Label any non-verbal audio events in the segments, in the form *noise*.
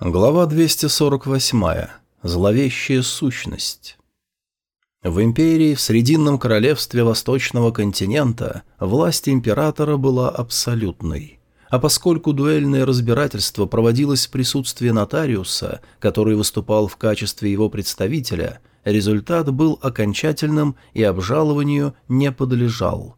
Глава 248. Зловещая сущность. В империи, в Срединном королевстве Восточного континента, власть императора была абсолютной. А поскольку дуэльное разбирательство проводилось в присутствии нотариуса, который выступал в качестве его представителя, результат был окончательным и обжалованию не подлежал –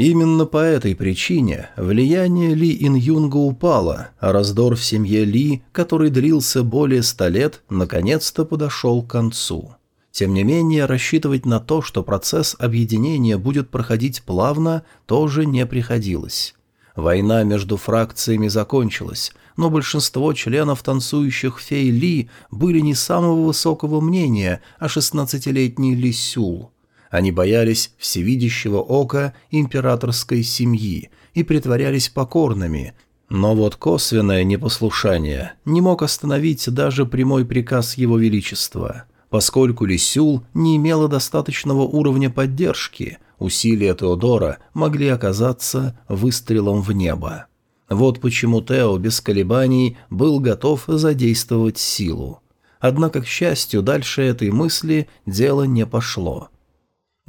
Именно по этой причине влияние Ли Ин-Юнга упало, а раздор в семье Ли, который длился более ста лет, наконец-то подошел к концу. Тем не менее, рассчитывать на то, что процесс объединения будет проходить плавно, тоже не приходилось. Война между фракциями закончилась, но большинство членов танцующих фей Ли были не самого высокого мнения о шестнадцатилетней Ли Сюл – они боялись всевидящего ока императорской семьи и притворялись покорными, но вот косвенное непослушание не мог остановить даже прямой приказ его величества. Поскольку Лисюл не имела достаточного уровня поддержки, усилия Теодора могли оказаться выстрелом в небо. Вот почему Тео без колебаний был готов задействовать силу. Однако, к счастью, дальше этой мысли дело не пошло.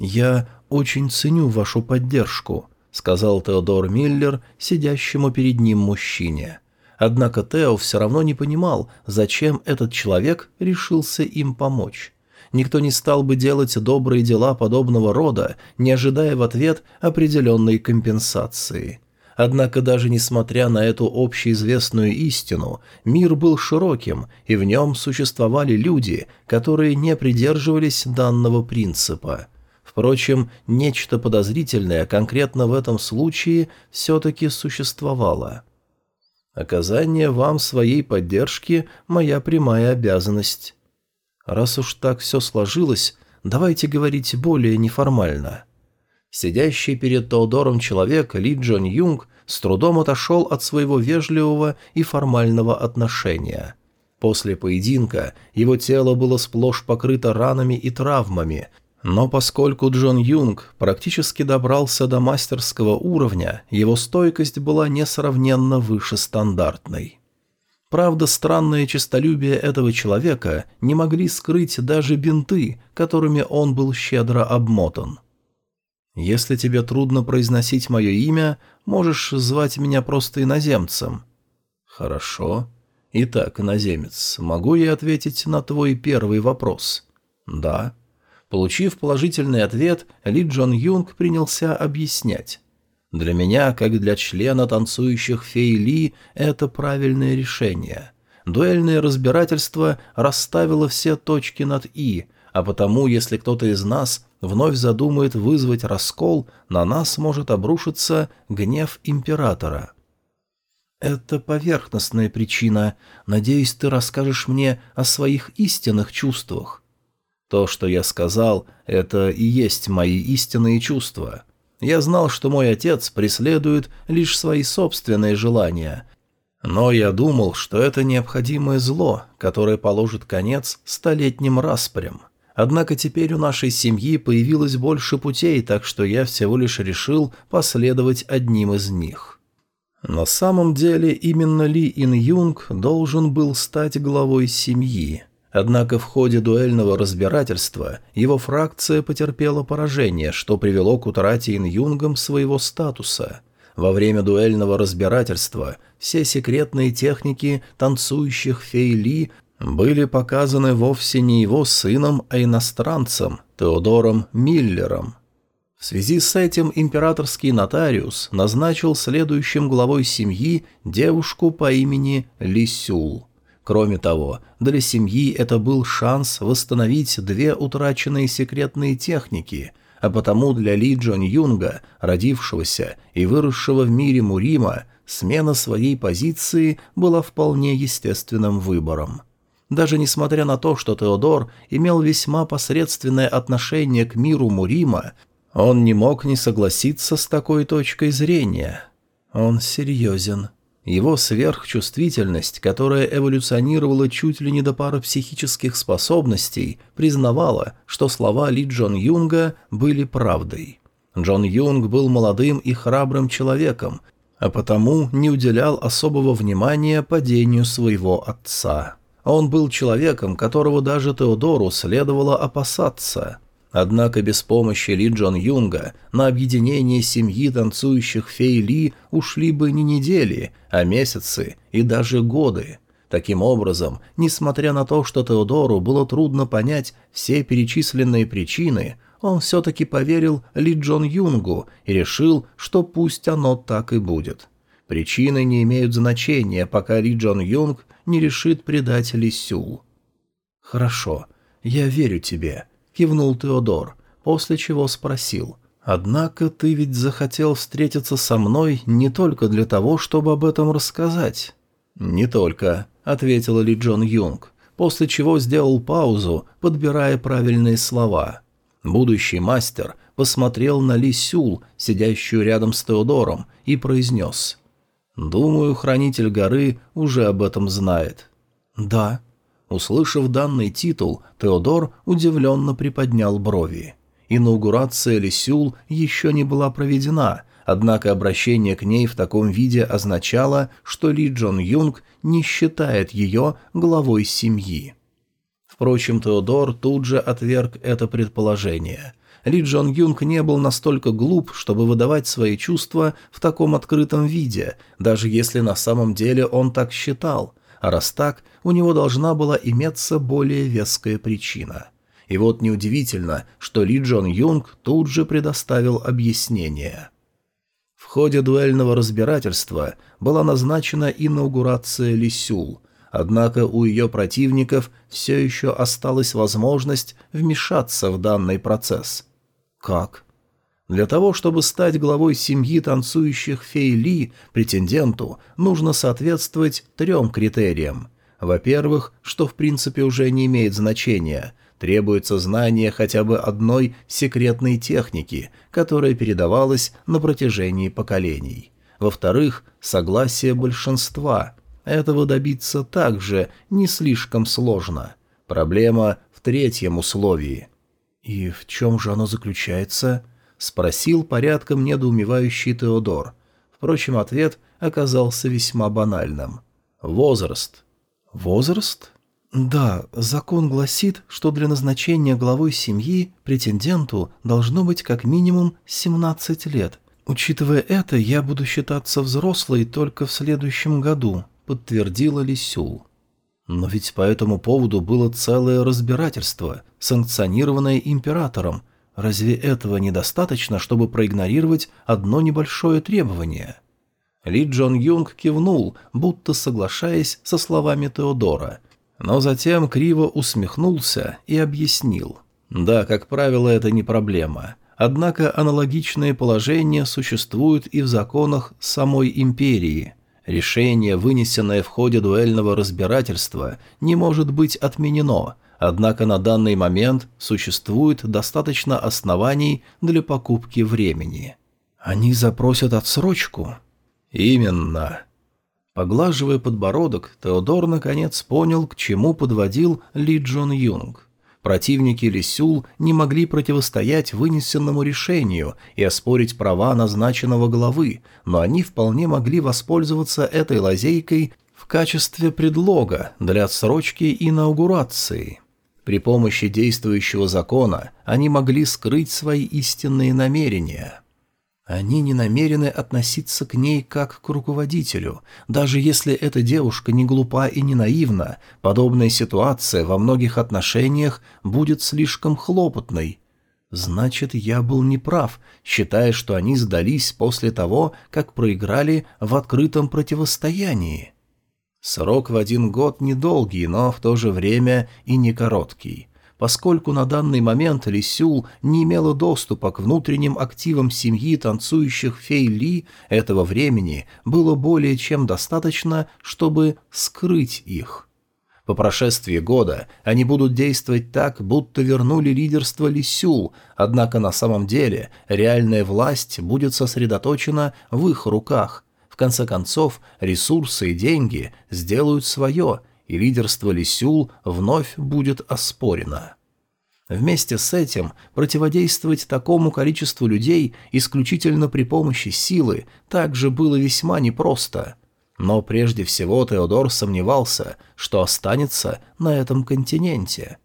«Я очень ценю вашу поддержку», — сказал Теодор Миллер сидящему перед ним мужчине. Однако Тео все равно не понимал, зачем этот человек решился им помочь. Никто не стал бы делать добрые дела подобного рода, не ожидая в ответ определенной компенсации. Однако даже несмотря на эту общеизвестную истину, мир был широким, и в нем существовали люди, которые не придерживались данного принципа. Впрочем, нечто подозрительное конкретно в этом случае все-таки существовало. Оказание вам своей поддержки – моя прямая обязанность. Раз уж так все сложилось, давайте говорить более неформально. Сидящий перед Теодором человек Ли Джон Юнг с трудом отошел от своего вежливого и формального отношения. После поединка его тело было сплошь покрыто ранами и травмами, но поскольку Джон Юнг практически добрался до мастерского уровня, его стойкость была несравненно выше стандартной. Правда, странное честолюбие этого человека не могли скрыть даже бинты, которыми он был щедро обмотан. «Если тебе трудно произносить мое имя, можешь звать меня просто иноземцем». «Хорошо. Итак, иноземец, могу я ответить на твой первый вопрос?» «Да». Получив положительный ответ, Ли Джон Юнг принялся объяснять. «Для меня, как для члена танцующих фей Ли, это правильное решение. Дуэльное разбирательство расставило все точки над «и», а потому, если кто-то из нас вновь задумает вызвать раскол, на нас может обрушиться гнев императора». «Это поверхностная причина. Надеюсь, ты расскажешь мне о своих истинных чувствах. То, что я сказал, это и есть мои истинные чувства. Я знал, что мой отец преследует лишь свои собственные желания. Но я думал, что это необходимое зло, которое положит конец столетним распрям. Однако теперь у нашей семьи появилось больше путей, так что я всего лишь решил последовать одним из них. На самом деле именно Ли Ин Юнг должен был стать главой семьи. Однако в ходе дуэльного разбирательства его фракция потерпела поражение, что привело к утрате Ин-Юнгом своего статуса. Во время дуэльного разбирательства все секретные техники танцующих фейли были показаны вовсе не его сыном, а иностранцем, Теодором Миллером. В связи с этим императорский нотариус назначил следующим главой семьи девушку по имени Лисюл. Кроме того, для семьи это был шанс восстановить две утраченные секретные техники, а потому для Ли Джон Юнга, родившегося и выросшего в мире Мурима, смена своей позиции была вполне естественным выбором. Даже несмотря на то, что Теодор имел весьма посредственное отношение к миру Мурима, он не мог не согласиться с такой точкой зрения. Он серьезен. Его сверхчувствительность, которая эволюционировала чуть ли не до пары психических способностей, признавала, что слова Ли Джон Юнга были правдой. Джон Юнг был молодым и храбрым человеком, а потому не уделял особого внимания падению своего отца. Он был человеком, которого даже Теодору следовало опасаться. Однако без помощи Ли Джон Юнга на объединение семьи танцующих фей Ли ушли бы не недели, а месяцы и даже годы. Таким образом, несмотря на то, что Теодору было трудно понять все перечисленные причины, он все-таки поверил Ли Джон Юнгу и решил, что пусть оно так и будет. Причины не имеют значения, пока Ли Джон Юнг не решит предать Ли Сюл. «Хорошо, я верю тебе», — кивнул Теодор, после чего спросил. «Однако ты ведь захотел встретиться со мной не только для того, чтобы об этом рассказать». «Не только», — ответил Ли Джон Юнг, после чего сделал паузу, подбирая правильные слова. Будущий мастер посмотрел на Ли Сюл, сидящую рядом с Теодором, и произнес. «Думаю, хранитель горы уже об этом знает». «Да». Услышав данный титул, Теодор удивленно приподнял брови. Инаугурация Лисюл еще не была проведена, однако обращение к ней в таком виде означало, что Ли Джон Юнг не считает ее главой семьи. Впрочем, Теодор тут же отверг это предположение. Ли Джон Юнг не был настолько глуп, чтобы выдавать свои чувства в таком открытом виде, даже если на самом деле он так считал. А раз так, у него должна была иметься более веская причина. И вот неудивительно, что Ли Джон Юнг тут же предоставил объяснение. В ходе дуэльного разбирательства была назначена инаугурация Ли Сюл – Однако у ее противников все еще осталась возможность вмешаться в данный процесс. Как? Для того, чтобы стать главой семьи танцующих фей Ли, претенденту нужно соответствовать трем критериям. Во-первых, что в принципе уже не имеет значения, требуется знание хотя бы одной секретной техники, которая передавалась на протяжении поколений. Во-вторых, согласие большинства, этого добиться также не слишком сложно. Проблема в третьем условии. «И в чем же оно заключается?» — спросил порядком недоумевающий Теодор. Впрочем, ответ оказался весьма банальным. «Возраст». «Возраст?» «Да, закон гласит, что для назначения главой семьи претенденту должно быть как минимум 17 лет. Учитывая это, я буду считаться взрослой только в следующем году», подтвердила Лисюл. Но ведь по этому поводу было целое разбирательство, санкционированное императором. Разве этого недостаточно, чтобы проигнорировать одно небольшое требование? Ли Джон Юнг кивнул, будто соглашаясь со словами Теодора, но затем криво усмехнулся и объяснил. Да, как правило, это не проблема. Однако аналогичные положения существуют и в законах самой империи – Решение, вынесенное в ходе дуэльного разбирательства, не может быть отменено, однако на данный момент существует достаточно оснований для покупки времени. Они запросят отсрочку? Именно. Поглаживая подбородок, Теодор наконец понял, к чему подводил Ли Джон Юнг. Противники Лисюл не могли противостоять вынесенному решению и оспорить права назначенного главы, но они вполне могли воспользоваться этой лазейкой в качестве предлога для отсрочки инаугурации. При помощи действующего закона они могли скрыть свои истинные намерения – они не намерены относиться к ней как к руководителю. Даже если эта девушка не глупа и не наивна, подобная ситуация во многих отношениях будет слишком хлопотной. Значит, я был неправ, считая, что они сдались после того, как проиграли в открытом противостоянии. Срок в один год недолгий, но в то же время и не короткий. Поскольку на данный момент Лисюл не имела доступа к внутренним активам семьи танцующих фей Ли, этого времени было более чем достаточно, чтобы скрыть их. По прошествии года они будут действовать так, будто вернули лидерство Лисюл, однако на самом деле реальная власть будет сосредоточена в их руках. Конце концов, ресурсы и деньги сделают свое – и лидерство Лисюл вновь будет оспорено. Вместе с этим противодействовать такому количеству людей исключительно при помощи силы также было весьма непросто. Но прежде всего Теодор сомневался, что останется на этом континенте.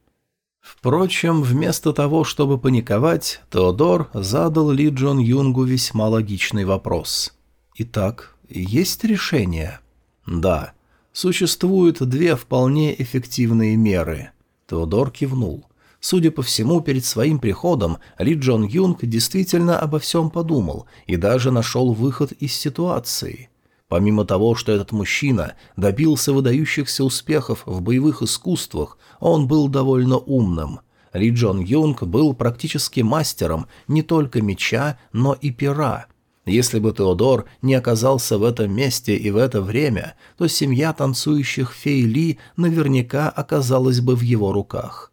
Впрочем, вместо того, чтобы паниковать, Теодор задал Ли Джон Юнгу весьма логичный вопрос. «Итак, есть решение?» «Да. Существуют две вполне эффективные меры». Теодор кивнул. Судя по всему, перед своим приходом Ли Джон Юнг действительно обо всем подумал и даже нашел выход из ситуации – Помимо того, что этот мужчина добился выдающихся успехов в боевых искусствах, он был довольно умным. Ли Джон Юнг был практически мастером не только меча, но и пера. Если бы Теодор не оказался в этом месте и в это время, то семья танцующих фей Ли наверняка оказалась бы в его руках.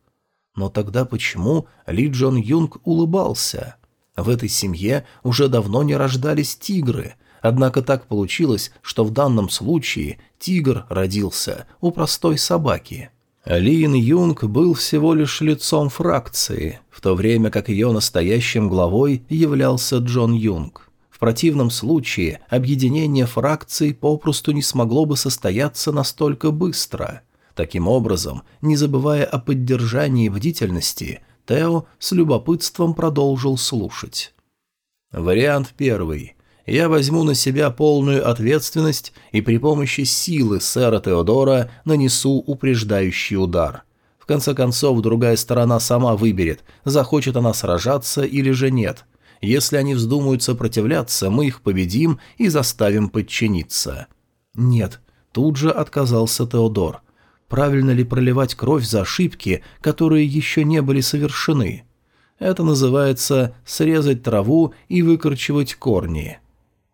Но тогда почему Ли Джон Юнг улыбался? В этой семье уже давно не рождались тигры – Однако так получилось, что в данном случае тигр родился у простой собаки. Лин Юнг был всего лишь лицом фракции, в то время как ее настоящим главой являлся Джон Юнг. Противном случае объединение фракций попросту не смогло бы состояться настолько быстро. Таким образом, не забывая о поддержании бдительности, Тео с любопытством продолжил слушать. Вариант первый я возьму на себя полную ответственность и при помощи силы сэра Теодора нанесу упреждающий удар. В конце концов, другая сторона сама выберет, захочет она сражаться или же нет. Если они вздумают сопротивляться, мы их победим и заставим подчиниться. Нет, тут же отказался Теодор. Правильно ли проливать кровь за ошибки, которые еще не были совершены? Это называется срезать траву и выкорчевать корни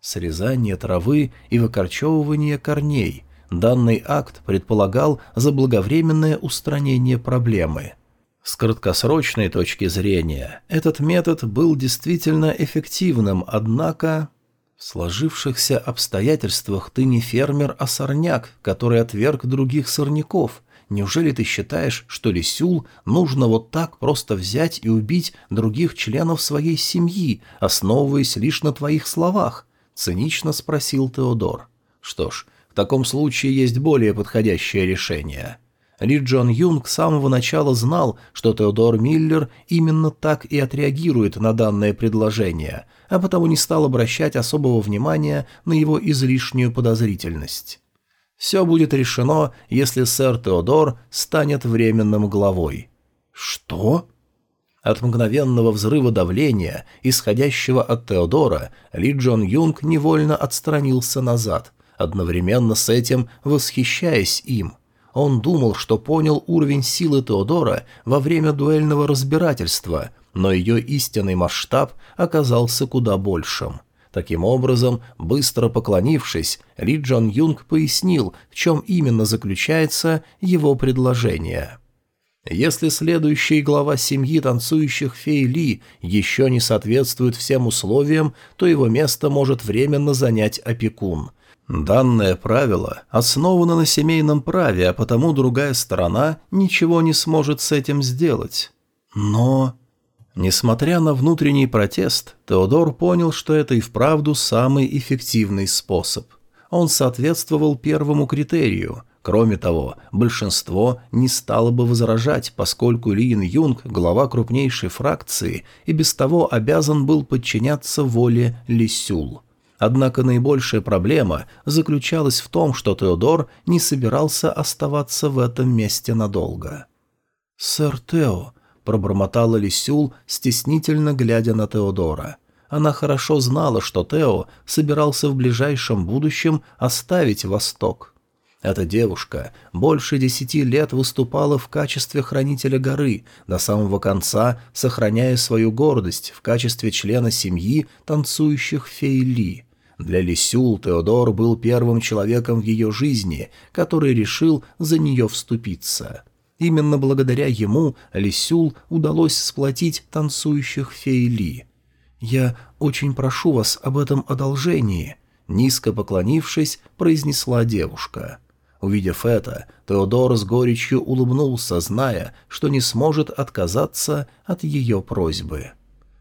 срезание травы и выкорчевывание корней. Данный акт предполагал заблаговременное устранение проблемы. С краткосрочной точки зрения, этот метод был действительно эффективным, однако... В сложившихся обстоятельствах ты не фермер, а сорняк, который отверг других сорняков. Неужели ты считаешь, что Лисюл нужно вот так просто взять и убить других членов своей семьи, основываясь лишь на твоих словах? цинично спросил Теодор. Что ж, в таком случае есть более подходящее решение. Ли Джон Юнг с самого начала знал, что Теодор Миллер именно так и отреагирует на данное предложение, а потому не стал обращать особого внимания на его излишнюю подозрительность. Все будет решено, если сэр Теодор станет временным главой. «Что?» От мгновенного взрыва давления, исходящего от Теодора, Ли Джон Юнг невольно отстранился назад, одновременно с этим восхищаясь им. Он думал, что понял уровень силы Теодора во время дуэльного разбирательства, но ее истинный масштаб оказался куда большим. Таким образом, быстро поклонившись, Ли Джон Юнг пояснил, в чем именно заключается его предложение. Если следующий глава семьи танцующих фей Ли еще не соответствует всем условиям, то его место может временно занять опекун. Данное правило основано на семейном праве, а потому другая сторона ничего не сможет с этим сделать. Но... Несмотря на внутренний протест, Теодор понял, что это и вправду самый эффективный способ. Он соответствовал первому критерию – Кроме того, большинство не стало бы возражать, поскольку Лин Юнг, глава крупнейшей фракции, и без того обязан был подчиняться воле Ли Сюл. Однако наибольшая проблема заключалась в том, что Теодор не собирался оставаться в этом месте надолго. «Сэр Тео», — пробормотала Лисюл, стеснительно глядя на Теодора. Она хорошо знала, что Тео собирался в ближайшем будущем оставить Восток. Эта девушка больше десяти лет выступала в качестве хранителя горы, до самого конца сохраняя свою гордость в качестве члена семьи танцующих фейли. Для Лисюл Теодор был первым человеком в ее жизни, который решил за нее вступиться. Именно благодаря ему Лисюл удалось сплотить танцующих фейли. «Я очень прошу вас об этом одолжении», — низко поклонившись, произнесла девушка. Увидев это, Теодор с горечью улыбнулся, зная, что не сможет отказаться от ее просьбы.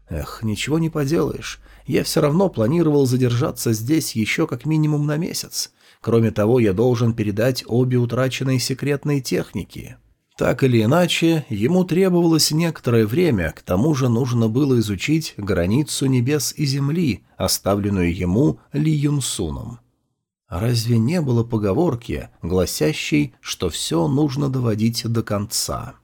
«Эх, ничего не поделаешь. Я все равно планировал задержаться здесь еще как минимум на месяц. Кроме того, я должен передать обе утраченные секретные техники». Так или иначе, ему требовалось некоторое время, к тому же нужно было изучить границу небес и земли, оставленную ему Ли Юнсуном. Разве не было поговорки, гласящей, что все нужно доводить до конца?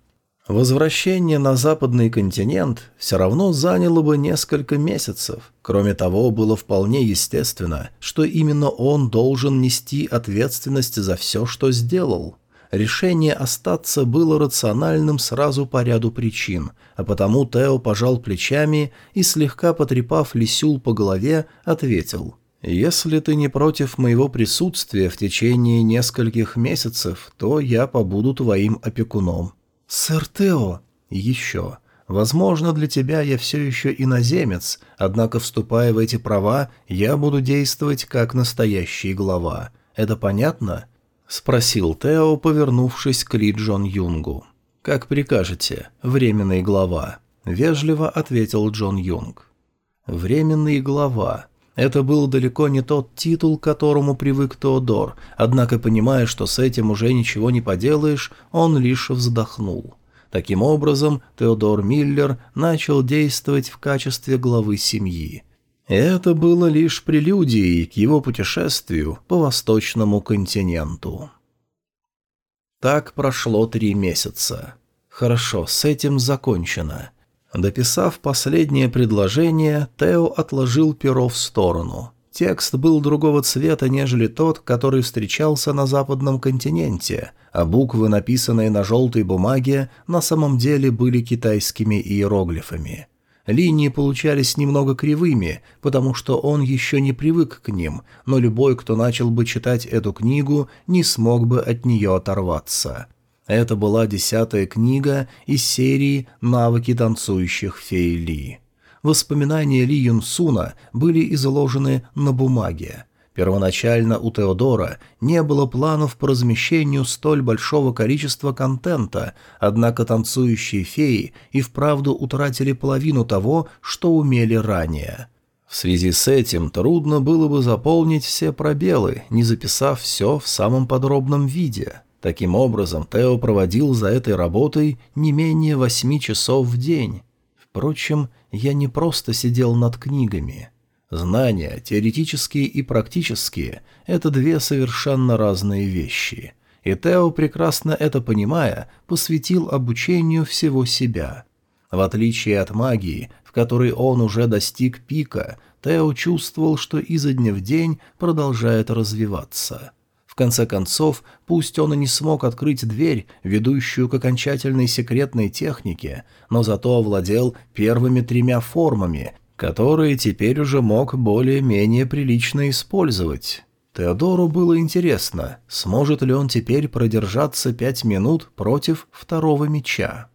Возвращение на западный континент все равно заняло бы несколько месяцев. Кроме того, было вполне естественно, что именно он должен нести ответственность за все, что сделал – Решение остаться было рациональным сразу по ряду причин, а потому Тео пожал плечами и, слегка потрепав Лисюл по голове, ответил «Если ты не против моего присутствия в течение нескольких месяцев, то я побуду твоим опекуном». «Сэр Тео!» «Еще. Возможно, для тебя я все еще иноземец, однако, вступая в эти права, я буду действовать как настоящий глава. Это понятно?» — спросил Тео, повернувшись к Ли Джон Юнгу. «Как прикажете, временный глава», — вежливо ответил Джон Юнг. «Временный глава». Это был далеко не тот титул, к которому привык Теодор, однако, понимая, что с этим уже ничего не поделаешь, он лишь вздохнул. Таким образом, Теодор Миллер начал действовать в качестве главы семьи. Это было лишь прелюдией к его путешествию по восточному континенту. Так прошло три месяца. Хорошо, с этим закончено. Дописав последнее предложение, Тео отложил перо в сторону. Текст был другого цвета, нежели тот, который встречался на западном континенте, а буквы, написанные на желтой бумаге, на самом деле были китайскими иероглифами – Линии получались немного кривыми, потому что он еще не привык к ним, но любой, кто начал бы читать эту книгу, не смог бы от нее оторваться. Это была десятая книга из серии «Навыки танцующих фей Ли». Воспоминания Ли Юнсуна были изложены на бумаге. Первоначально у Теодора не было планов по размещению столь большого количества контента, однако танцующие феи и вправду утратили половину того, что умели ранее. В связи с этим трудно было бы заполнить все пробелы, не записав все в самом подробном виде. Таким образом, Тео проводил за этой работой не менее восьми часов в день. Впрочем, я не просто сидел над книгами – Знания, теоретические и практические, это две совершенно разные вещи. И Тео, прекрасно это понимая, посвятил обучению всего себя. В отличие от магии, в которой он уже достиг пика, Тео чувствовал, что изо дня в день продолжает развиваться. В конце концов, пусть он и не смог открыть дверь, ведущую к окончательной секретной технике, но зато овладел первыми тремя формами которые теперь уже мог более-менее прилично использовать. Теодору было интересно, сможет ли он теперь продержаться пять минут против второго меча.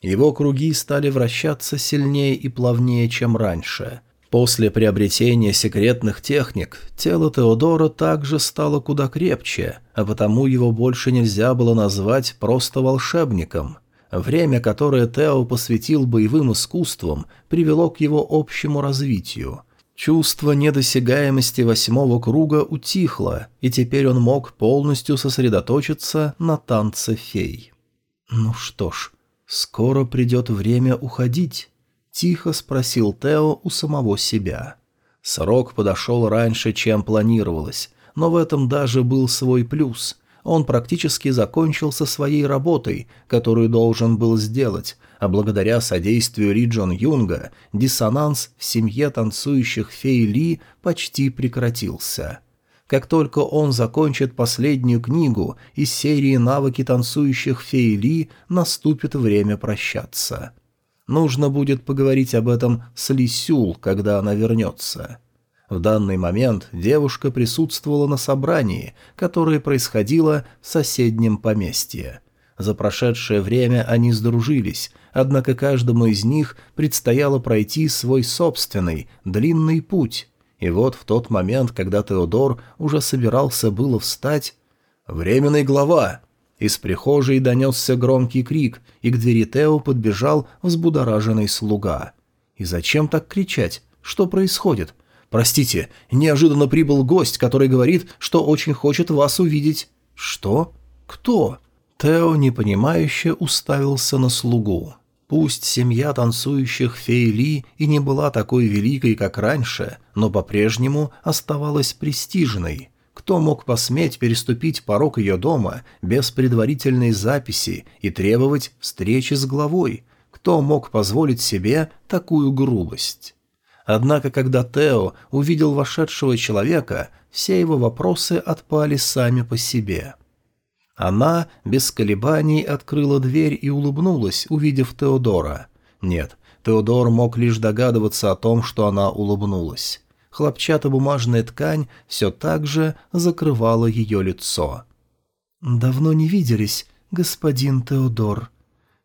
Его круги стали вращаться сильнее и плавнее, чем раньше. После приобретения секретных техник тело Теодора также стало куда крепче, а потому его больше нельзя было назвать просто волшебником – Время, которое Тео посвятил боевым искусствам, привело к его общему развитию. Чувство недосягаемости восьмого круга утихло, и теперь он мог полностью сосредоточиться на танце фей. «Ну что ж, скоро придет время уходить», — тихо спросил Тео у самого себя. Срок подошел раньше, чем планировалось, но в этом даже был свой плюс — он практически закончил со своей работой, которую должен был сделать, а благодаря содействию Ри Джон Юнга диссонанс в семье танцующих фей Ли почти прекратился. Как только он закончит последнюю книгу из серии «Навыки танцующих фей Ли», наступит время прощаться. Нужно будет поговорить об этом с Ли Сюл, когда она вернется. В данный момент девушка присутствовала на собрании, которое происходило в соседнем поместье. За прошедшее время они сдружились, однако каждому из них предстояло пройти свой собственный, длинный путь. И вот в тот момент, когда Теодор уже собирался было встать, «Временный глава!» Из прихожей донесся громкий крик, и к двери Тео подбежал взбудораженный слуга. «И зачем так кричать? Что происходит? Простите, неожиданно прибыл гость, который говорит, что очень хочет вас увидеть». «Что? Кто?» Тео непонимающе уставился на слугу. Пусть семья танцующих фейли и не была такой великой, как раньше, но по-прежнему оставалась престижной. Кто мог посметь переступить порог ее дома без предварительной записи и требовать встречи с главой? Кто мог позволить себе такую грубость? Однако, когда Тео увидел вошедшего человека, все его вопросы отпали сами по себе. Она без колебаний открыла дверь и улыбнулась, увидев Теодора. Нет, Теодор мог лишь догадываться о том, что она улыбнулась. Хлопчатобумажная ткань все так же закрывала ее лицо. «Давно не виделись, господин Теодор».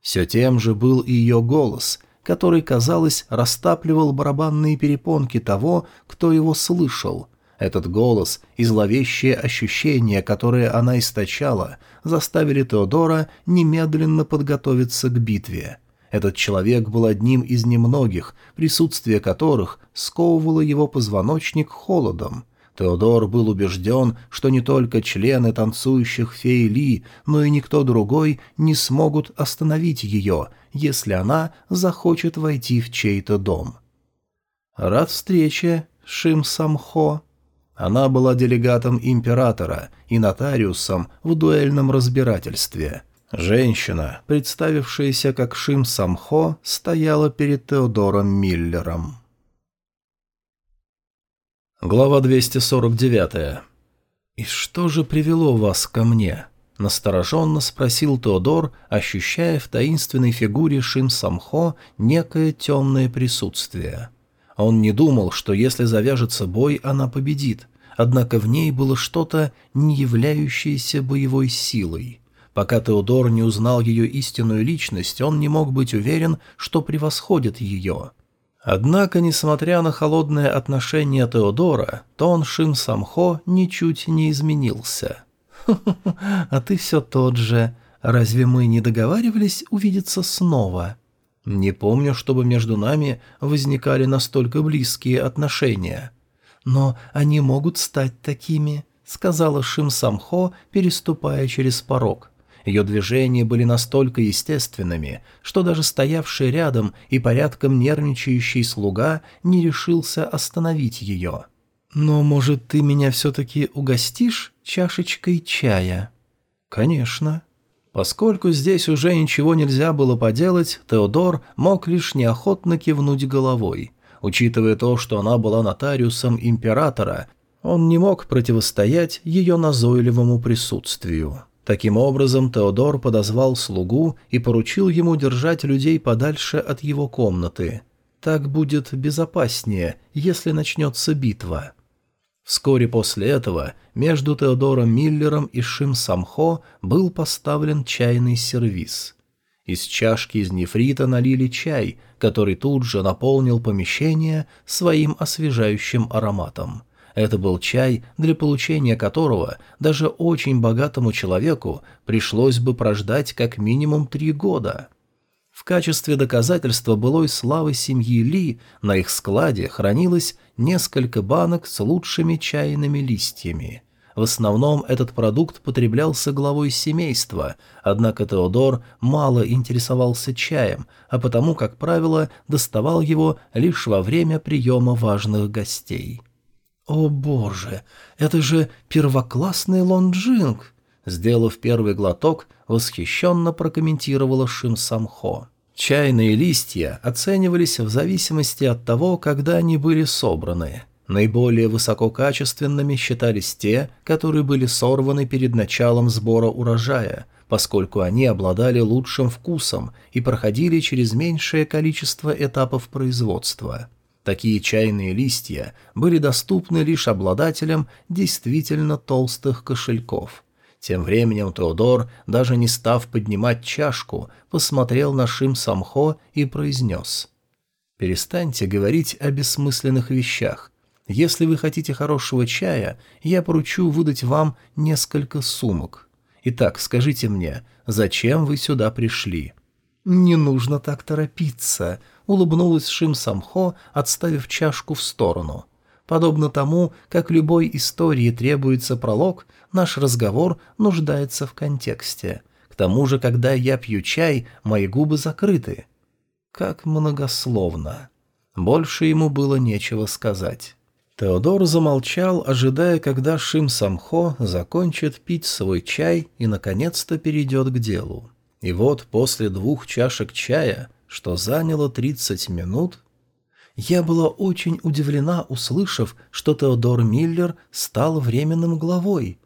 Все тем же был и ее голос, который, казалось, растапливал барабанные перепонки того, кто его слышал — этот голос и зловещие ощущения, которые она источала, заставили Теодора немедленно подготовиться к битве. Этот человек был одним из немногих, присутствие которых сковывало его позвоночник холодом. Теодор был убежден, что не только члены танцующих фей Ли, но и никто другой не смогут остановить ее, если она захочет войти в чей-то дом. «Рад встрече, Шим Самхо», она была делегатом императора и нотариусом в дуэльном разбирательстве. Женщина, представившаяся как Шим Самхо, стояла перед Теодором Миллером. Глава 249. «И что же привело вас ко мне?» — настороженно спросил Теодор, ощущая в таинственной фигуре Шим Самхо некое темное присутствие. Он не думал, что если завяжется бой, она победит, однако в ней было что-то, не являющееся боевой силой. Пока Теодор не узнал ее истинную личность, он не мог быть уверен, что превосходит ее. Однако, несмотря на холодное отношение Теодора, тон Шим Самхо ничуть не изменился. а ты все тот же. Разве мы не договаривались увидеться снова?» Не помню, чтобы между нами возникали настолько близкие отношения. Но они могут стать такими, сказала Шим Самхо, переступая через порог. Ее движения были настолько естественными, что даже стоявший рядом и порядком нервничающий слуга не решился остановить ее. «Но, может, ты меня все-таки угостишь чашечкой чая?» «Конечно», Поскольку здесь уже ничего нельзя было поделать, Теодор мог лишь неохотно кивнуть головой. Учитывая то, что она была нотариусом императора, он не мог противостоять ее назойливому присутствию. Таким образом, Теодор подозвал слугу и поручил ему держать людей подальше от его комнаты. Так будет безопаснее, если начнется битва. Вскоре после этого между Теодором Миллером и Шим Самхо был поставлен чайный сервиз. Из чашки из нефрита налили чай, который тут же наполнил помещение своим освежающим ароматом. Это был чай, для получения которого даже очень богатому человеку пришлось бы прождать как минимум три года. В качестве доказательства былой славы семьи Ли на их складе хранилось несколько банок с лучшими чайными листьями. В основном этот продукт потреблялся главой семейства, однако Теодор мало интересовался чаем, а потому, как правило, доставал его лишь во время приема важных гостей. «О боже, это же первоклассный лонджинг!» Сделав первый глоток, восхищенно прокомментировала Шим Самхо. Чайные листья оценивались в зависимости от того, когда они были собраны. Наиболее высококачественными считались те, которые были сорваны перед началом сбора урожая, поскольку они обладали лучшим вкусом и проходили через меньшее количество этапов производства. Такие чайные листья были доступны лишь обладателям действительно толстых кошельков. Тем временем Теодор, даже не став поднимать чашку, посмотрел на Шим Самхо и произнес. «Перестаньте говорить о бессмысленных вещах. Если вы хотите хорошего чая, я поручу выдать вам несколько сумок. Итак, скажите мне, зачем вы сюда пришли?» «Не нужно так торопиться», — улыбнулась Шим Самхо, отставив чашку в сторону. «Подобно тому, как любой истории требуется пролог, наш разговор нуждается в контексте. К тому же, когда я пью чай, мои губы закрыты». Как многословно. Больше ему было нечего сказать. Теодор замолчал, ожидая, когда Шим Самхо закончит пить свой чай и, наконец-то, перейдет к делу. И вот после двух чашек чая, что заняло 30 минут, я была очень удивлена, услышав, что Теодор Миллер стал временным главой.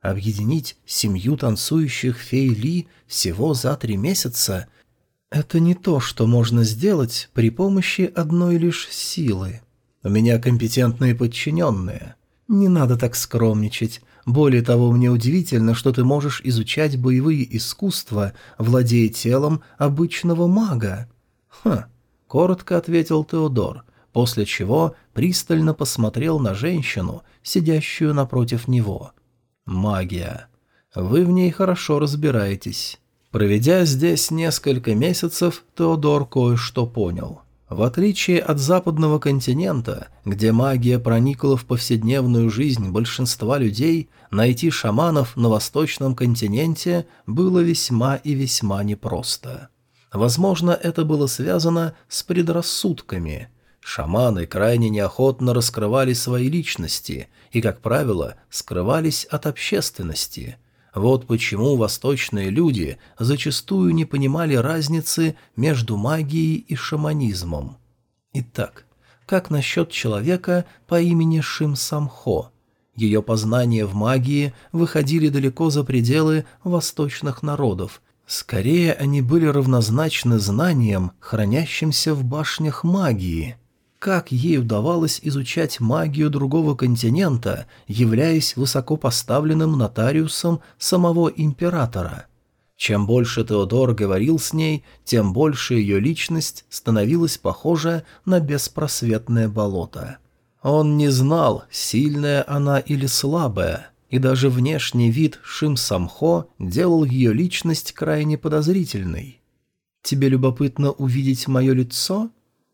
Объединить семью танцующих фей Ли всего за три месяца — это не то, что можно сделать при помощи одной лишь силы. У меня компетентные подчиненные. Не надо так скромничать. Более того, мне удивительно, что ты можешь изучать боевые искусства, владея телом обычного мага. Хм, коротко ответил Теодор, после чего пристально посмотрел на женщину, сидящую напротив него. Магия. Вы в ней хорошо разбираетесь. Проведя здесь несколько месяцев, Теодор кое-что понял. В отличие от западного континента, где магия проникла в повседневную жизнь большинства людей, найти шаманов на восточном континенте было весьма и весьма непросто. Возможно, это было связано с предрассудками. Шаманы крайне неохотно раскрывали свои личности и, как правило, скрывались от общественности – вот почему восточные люди зачастую не понимали разницы между магией и шаманизмом. Итак, как насчет человека по имени Шим Самхо? Ее познания в магии выходили далеко за пределы восточных народов. Скорее, они были равнозначны знаниям, хранящимся в башнях магии – как ей удавалось изучать магию другого континента, являясь высокопоставленным нотариусом самого императора. Чем больше Теодор говорил с ней, тем больше ее личность становилась похожа на беспросветное болото. Он не знал, сильная она или слабая, и даже внешний вид Шим Самхо делал ее личность крайне подозрительной. «Тебе любопытно увидеть мое лицо?»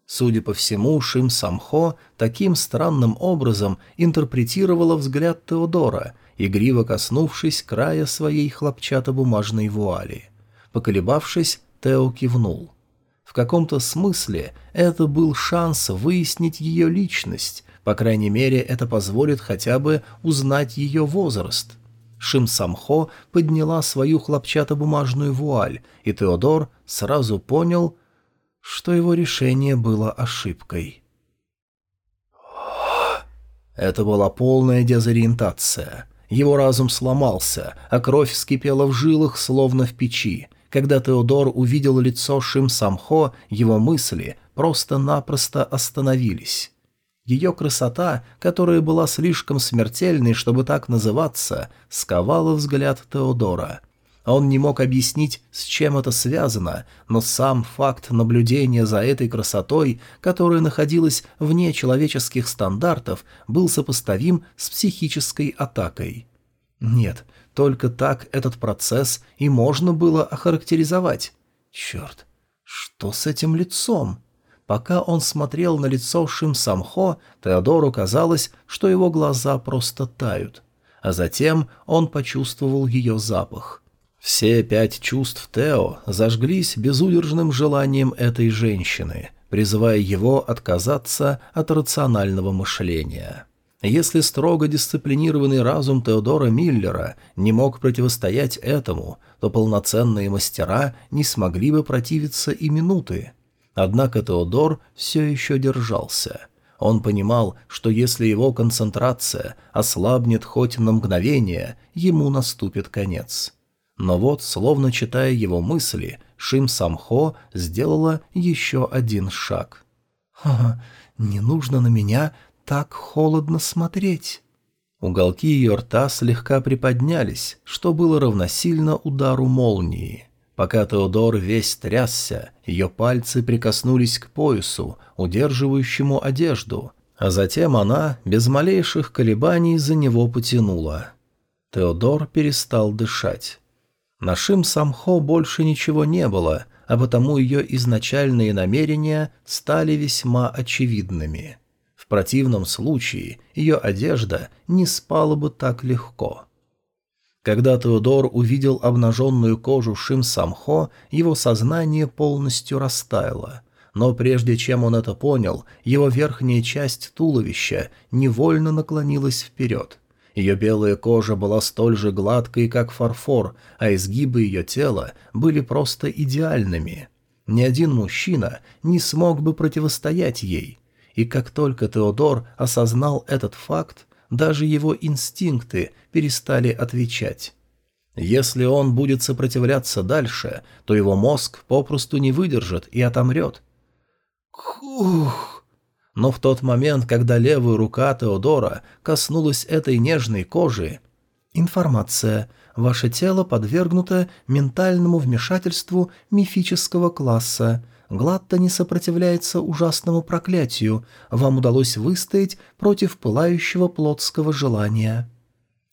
Судя по всему, Шим Самхо таким странным образом интерпретировала взгляд Теодора, игриво коснувшись края своей хлопчатобумажной вуали. Поколебавшись, Тео кивнул. В каком-то смысле это был шанс выяснить ее личность, по крайней мере, это позволит хотя бы узнать ее возраст. Шим Самхо подняла свою хлопчатобумажную вуаль, и Теодор сразу понял, что его решение было ошибкой. Это была полная дезориентация. Его разум сломался, а кровь вскипела в жилах, словно в печи. Когда Теодор увидел лицо Шим Самхо, его мысли просто-напросто остановились. Ее красота, которая была слишком смертельной, чтобы так называться, сковала взгляд Теодора — он не мог объяснить, с чем это связано, но сам факт наблюдения за этой красотой, которая находилась вне человеческих стандартов, был сопоставим с психической атакой. Нет, только так этот процесс и можно было охарактеризовать. Черт, что с этим лицом? Пока он смотрел на лицо Шим Самхо, Теодору казалось, что его глаза просто тают. А затем он почувствовал ее запах. Все пять чувств Тео зажглись безудержным желанием этой женщины, призывая его отказаться от рационального мышления. Если строго дисциплинированный разум Теодора Миллера не мог противостоять этому, то полноценные мастера не смогли бы противиться и минуты. Однако Теодор все еще держался. Он понимал, что если его концентрация ослабнет хоть на мгновение, ему наступит конец. Но вот, словно читая его мысли, Шим Самхо сделала еще один шаг. «Ха, не нужно на меня так холодно смотреть». Уголки ее рта слегка приподнялись, что было равносильно удару молнии. Пока Теодор весь трясся, ее пальцы прикоснулись к поясу, удерживающему одежду, А затем она, без малейших колебаний, за него потянула. Теодор перестал дышать. На Шим Самхо больше ничего не было, а потому ее изначальные намерения стали весьма очевидными. В противном случае ее одежда не спала бы так легко. Когда Теодор увидел обнаженную кожу Шим Самхо, его сознание полностью растаяло. Но прежде чем он это понял, его верхняя часть туловища невольно наклонилась вперед. Ее белая кожа была столь же гладкой, как фарфор, а изгибы ее тела были просто идеальными. Ни один мужчина не смог бы противостоять ей. И как только Теодор осознал этот факт, даже его инстинкты перестали отвечать. Если он будет сопротивляться дальше, то его мозг попросту не выдержит и отомрет. Хух! Но в тот момент, когда левая рука Теодора коснулась этой нежной кожи... Информация. Ваше тело подвергнуто ментальному вмешательству мифического класса. Гладто не сопротивляется ужасному проклятию. Вам удалось выстоять против пылающего плотского желания.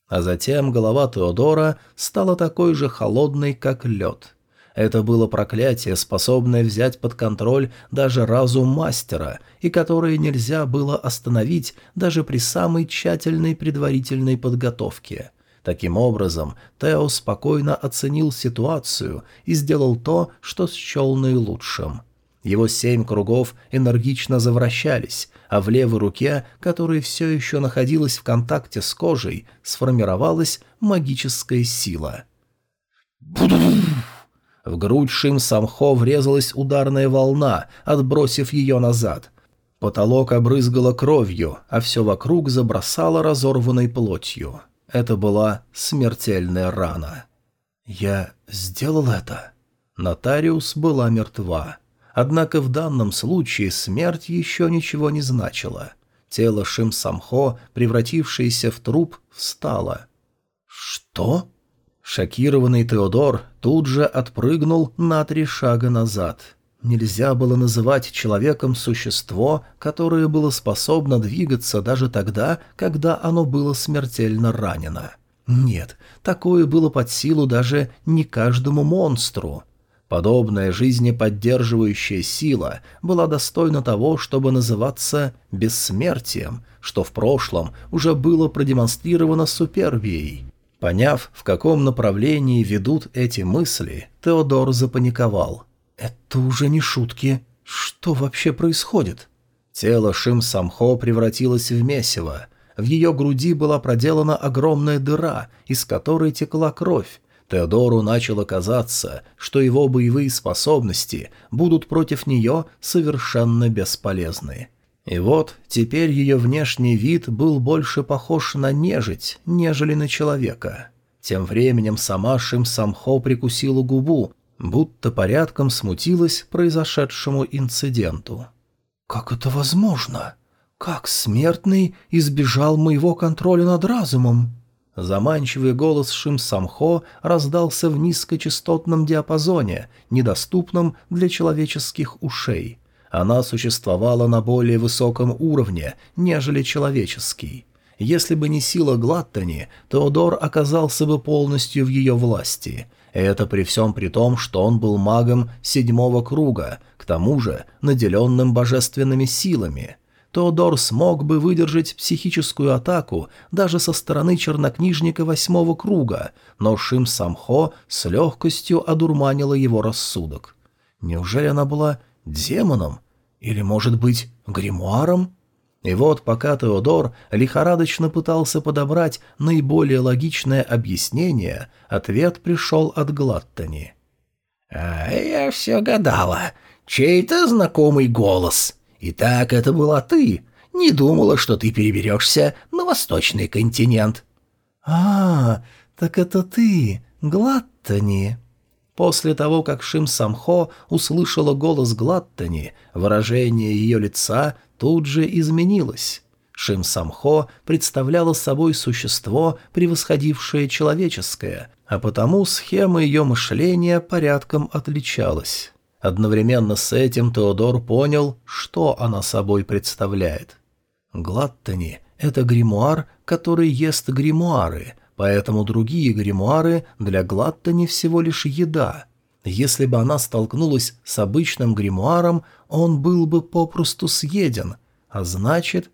А затем голова Теодора стала такой же холодной, как лед. Это было проклятие, способное взять под контроль даже разум мастера, и которое нельзя было остановить даже при самой тщательной предварительной подготовке. Таким образом, Тео спокойно оценил ситуацию и сделал то, что счел наилучшим – его семь кругов энергично завращались, а в левой руке, которая все еще находилась в контакте с кожей, сформировалась магическая сила. В грудь Шим Самхо врезалась ударная волна, отбросив ее назад. Потолок обрызгало кровью, а все вокруг забросало разорванной плотью. Это была смертельная рана. «Я сделал это?» Нотариус была мертва. Однако в данном случае смерть еще ничего не значила. Тело Шим Самхо, превратившееся в труп, встало. «Что?» Шокированный Теодор тут же отпрыгнул на три шага назад. Нельзя было называть человеком существо, которое было способно двигаться даже тогда, когда оно было смертельно ранено. Нет, такое было под силу даже не каждому монстру. Подобная жизнеподдерживающая сила была достойна того, чтобы называться бессмертием, что в прошлом уже было продемонстрировано супербией. Поняв, в каком направлении ведут эти мысли, Теодор запаниковал. «Это уже не шутки. Что вообще происходит?» Тело Шим Самхо превратилось в месиво. В ее груди была проделана огромная дыра, из которой текла кровь, Теодору начало казаться, что его боевые способности будут против нее совершенно бесполезны. И вот теперь ее внешний вид был больше похож на нежить, нежели на человека. Тем временем сама Шим Самхо прикусила губу, будто порядком смутилась произошедшему инциденту. «Как это возможно? Как смертный избежал моего контроля над разумом?» Заманчивый голос Шим Самхо раздался в низкочастотном диапазоне, недоступном для человеческих ушей. Она существовала на более высоком уровне, нежели человеческий. Если бы не сила Глаттани, Теодор оказался бы полностью в ее власти. Это при всем при том, что он был магом седьмого круга, к тому же наделенным божественными силами – Теодор смог бы выдержать психическую атаку даже со стороны чернокнижника восьмого круга, но Шим Самхо с легкостью одурманила его рассудок. Неужели она была демоном? Или, может быть, гримуаром? И вот пока Теодор лихорадочно пытался подобрать наиболее логичное объяснение, ответ пришел от Глаттани. «А я все гадала. Чей-то знакомый голос». «Итак, это была ты. Не думала, что ты переберешься на восточный континент». «А, так это ты, Глаттани». После того, как Шим Самхо услышала голос Глаттани, выражение ее лица тут же изменилось. Шим Самхо представляла собой существо, превосходившее человеческое, а потому схема ее мышления порядком отличалась. Одновременно с этим Теодор понял, что она собой представляет. Глаттани — это гримуар, который ест гримуары, поэтому другие гримуары для Глаттани всего лишь еда. Если бы она столкнулась с обычным гримуаром, он был бы попросту съеден, а значит...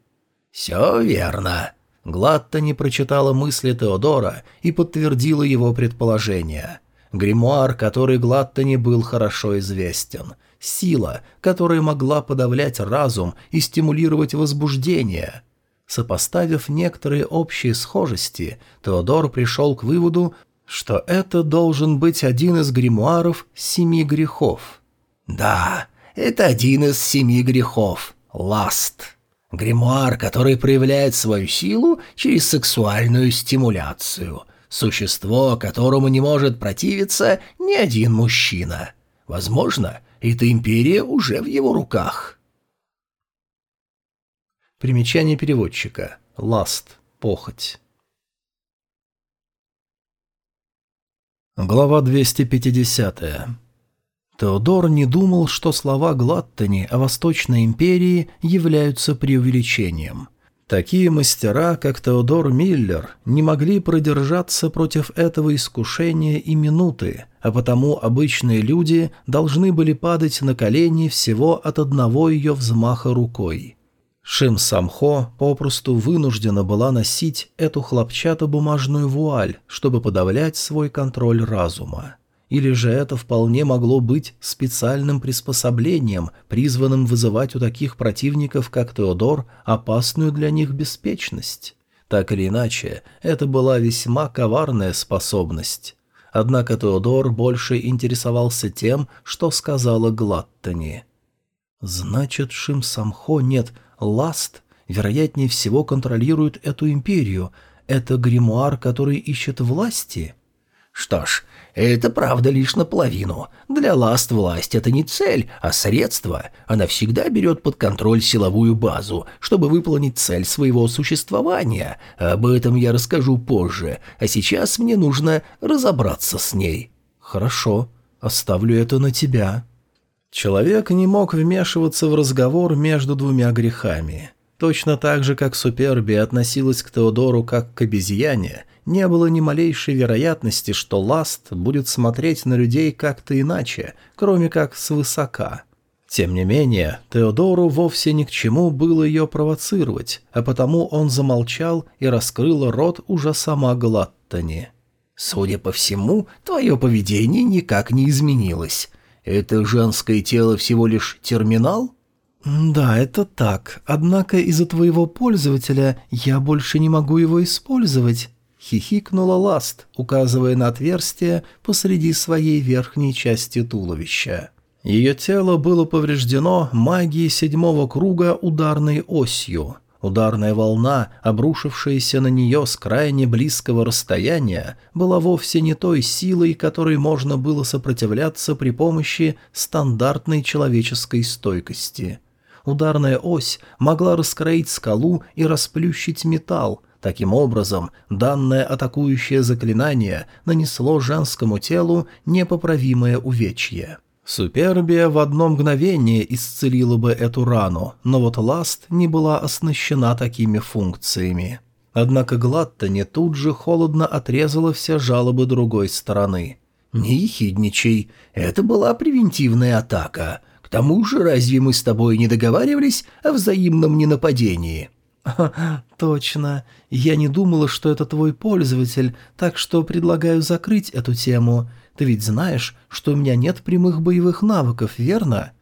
«Все верно», Гладто не прочитала мысли Теодора и подтвердила его предположение. Гримуар, который Гладто не был хорошо известен. Сила, которая могла подавлять разум и стимулировать возбуждение. Сопоставив некоторые общие схожести, Теодор пришел к выводу, что это должен быть один из гримуаров семи грехов. «Да, это один из семи грехов. Ласт». Гримуар, который проявляет свою силу через сексуальную стимуляцию. Существо, которому не может противиться ни один мужчина. Возможно, эта империя уже в его руках. Примечание переводчика. Ласт. Похоть. Глава 250. Теодор не думал, что слова Глаттани о Восточной империи являются преувеличением. Такие мастера, как Теодор Миллер, не могли продержаться против этого искушения и минуты, а потому обычные люди должны были падать на колени всего от одного ее взмаха рукой. Шим Самхо попросту вынуждена была носить эту хлопчатобумажную вуаль, чтобы подавлять свой контроль разума. Или же это вполне могло быть специальным приспособлением, призванным вызывать у таких противников, как Теодор, опасную для них беспечность? Так или иначе, это была весьма коварная способность. Однако Теодор больше интересовался тем, что сказала Глаттани. «Значит, Шим Самхо нет, Ласт, вероятнее всего, контролирует эту империю. Это гримуар, который ищет власти?» «Что ж, это правда лишь наполовину. Для Ласт власть — это не цель, а средство. Она всегда берет под контроль силовую базу, чтобы выполнить цель своего существования. Об этом я расскажу позже, а сейчас мне нужно разобраться с ней». «Хорошо, оставлю это на тебя». Человек не мог вмешиваться в разговор между двумя грехами. Точно так же, как Суперби относилась к Теодору как к обезьяне — не было ни малейшей вероятности, что Ласт будет смотреть на людей как-то иначе, кроме как свысока. Тем не менее, Теодору вовсе ни к чему было ее провоцировать, а потому он замолчал и раскрыл рот уже сама Глаттани. «Судя по всему, твое поведение никак не изменилось. Это женское тело всего лишь терминал?» «Да, это так. Однако из-за твоего пользователя я больше не могу его использовать хихикнула Ласт, указывая на отверстие посреди своей верхней части туловища. Ее тело было повреждено магией седьмого круга ударной осью. Ударная волна, обрушившаяся на нее с крайне близкого расстояния, была вовсе не той силой, которой можно было сопротивляться при помощи стандартной человеческой стойкости. Ударная ось могла раскроить скалу и расплющить металл, Таким образом, данное атакующее заклинание нанесло женскому телу непоправимое увечье. Супербия в одно мгновение исцелила бы эту рану, но вот Ласт не была оснащена такими функциями. Однако Глаттани тут же холодно отрезала все жалобы другой стороны. «Не ехидничай, это была превентивная атака. К тому же разве мы с тобой не договаривались о взаимном ненападении?» *laughs* «Точно. Я не думала, что это твой пользователь, так что предлагаю закрыть эту тему. Ты ведь знаешь, что у меня нет прямых боевых навыков, верно?»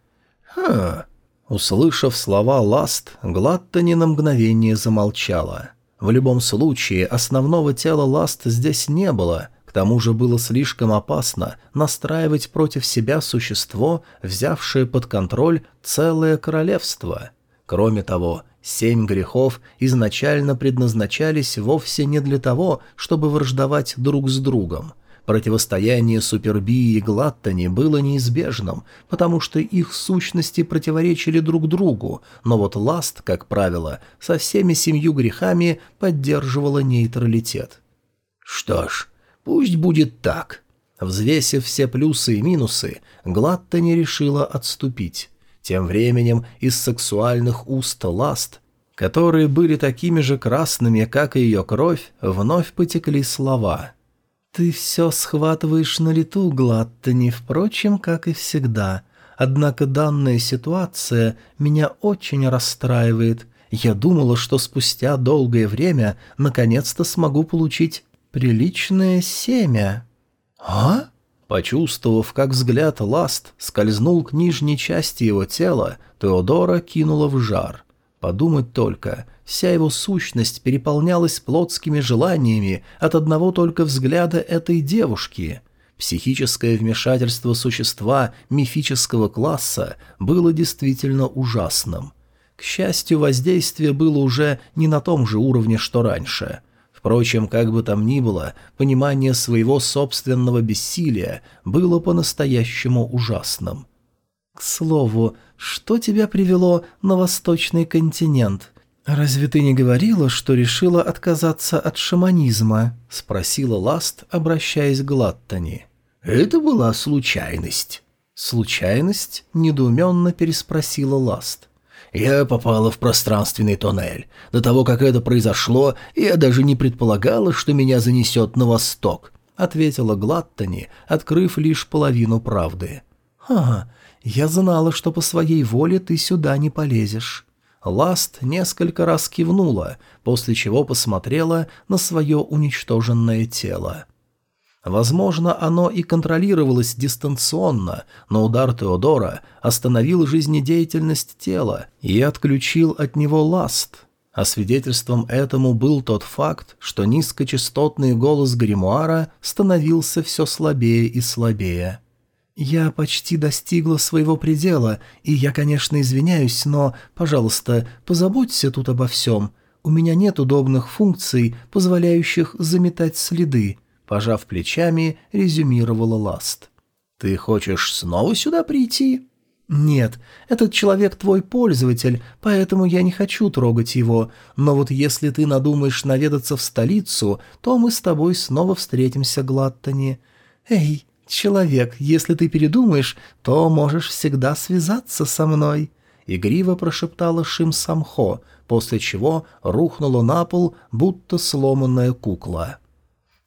«Хм...» Услышав слова «ласт», Глаттани на мгновение замолчала. В любом случае, основного тела Ласт здесь не было, тому же было слишком опасно настраивать против себя существо, взявшее под контроль целое королевство. Кроме того, Семь грехов изначально предназначались вовсе не для того, чтобы враждовать друг с другом. Противостояние Супербии и Глаттани было неизбежным, потому что их сущности противоречили друг другу, но вот Ласт, как правило, со всеми семью грехами поддерживала нейтралитет. «Что ж, пусть будет так». Взвесив все плюсы и минусы, Глаттани решила отступить. Тем временем из сексуальных уст Ласт которые были такими же красными, как и ее кровь, вновь потекли слова. «Ты все схватываешь на лету, Глаттани, впрочем, как и всегда. Однако данная ситуация меня очень расстраивает. Я думала, что спустя долгое время наконец-то смогу получить приличное семя». «А?» Почувствовав, как взгляд Ласт скользнул к нижней части его тела, Теодора кинула в жар. Подумать только, вся его сущность переполнялась плотскими желаниями от одного только взгляда этой девушки. Психическое вмешательство существа мифического класса было действительно ужасным. К счастью, воздействие было уже не на том же уровне, что раньше. Впрочем, как бы там ни было, понимание своего собственного бессилия было по-настоящему ужасным. «К слову, что тебя привело на восточный континент? Разве ты не говорила, что решила отказаться от шаманизма?» — спросила Ласт, обращаясь к Глаттани. «Это была случайность». «Случайность?» — недоуменно переспросила Ласт. «Я попала в пространственный тоннель. До того, как это произошло, я даже не предполагала, что меня занесет на восток», — ответила Глаттани, открыв лишь половину правды. «Ага, «Я знала, что по своей воле ты сюда не полезешь». Ласт несколько раз кивнула, после чего посмотрела на свое уничтоженное тело. Возможно, оно и контролировалось дистанционно, но удар Теодора остановил жизнедеятельность тела и отключил от него ласт. А свидетельством этому был тот факт, что низкочастотный голос гримуара становился все слабее и слабее. «Я почти достигла своего предела, и я, конечно, извиняюсь, но, пожалуйста, позаботься тут обо всем. У меня нет удобных функций, позволяющих заметать следы», — пожав плечами, резюмировала Ласт. «Ты хочешь снова сюда прийти?» «Нет, этот человек твой пользователь, поэтому я не хочу трогать его, но вот если ты надумаешь наведаться в столицу, то мы с тобой снова встретимся, Глаттани. Эй, «Человек, если ты передумаешь, то можешь всегда связаться со мной», — игриво прошептала Шим Самхо, после чего рухнула на пол, будто сломанная кукла.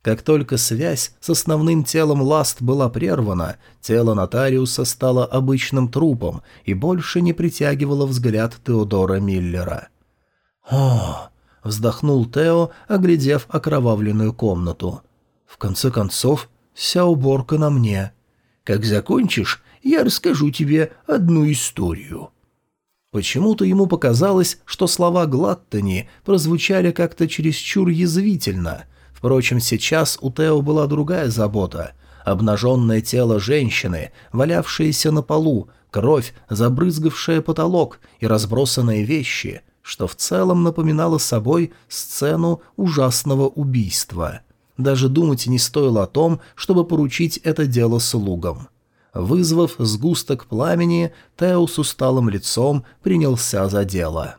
Как только связь с основным телом Ласт была прервана, тело нотариуса стало обычным трупом и больше не притягивало взгляд Теодора Миллера. «О!» — вздохнул Тео, оглядев окровавленную комнату. «В конце концов, Вся уборка на мне. Как закончишь, я расскажу тебе одну историю». Почему-то ему показалось, что слова Глаттани прозвучали как-то чересчур язвительно. Впрочем, сейчас у Тео была другая забота. Обнаженное тело женщины, валявшееся на полу, кровь, забрызгавшая потолок и разбросанные вещи, что в целом напоминало собой сцену ужасного убийства. Даже думать не стоило о том, чтобы поручить это дело слугам. Вызвав сгусток пламени, Тео с усталым лицом принялся за дело.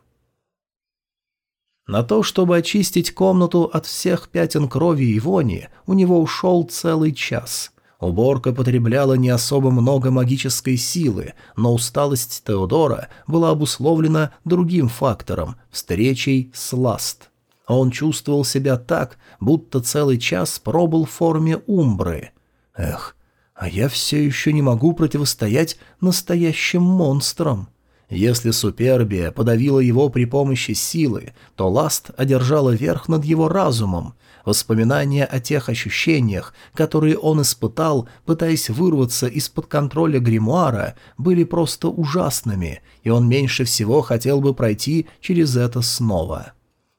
На то, чтобы очистить комнату от всех пятен крови и вони, у него ушел целый час. Уборка потребляла не особо много магической силы, но усталость Теодора была обусловлена другим фактором – встречей с Ласт он чувствовал себя так, будто целый час пробыл в форме умбры. Эх, а я все еще не могу противостоять настоящим монстрам. Если Супербия подавила его при помощи силы, то Ласт одержала верх над его разумом. Воспоминания о тех ощущениях, которые он испытал, пытаясь вырваться из-под контроля гримуара, были просто ужасными, и он меньше всего хотел бы пройти через это снова.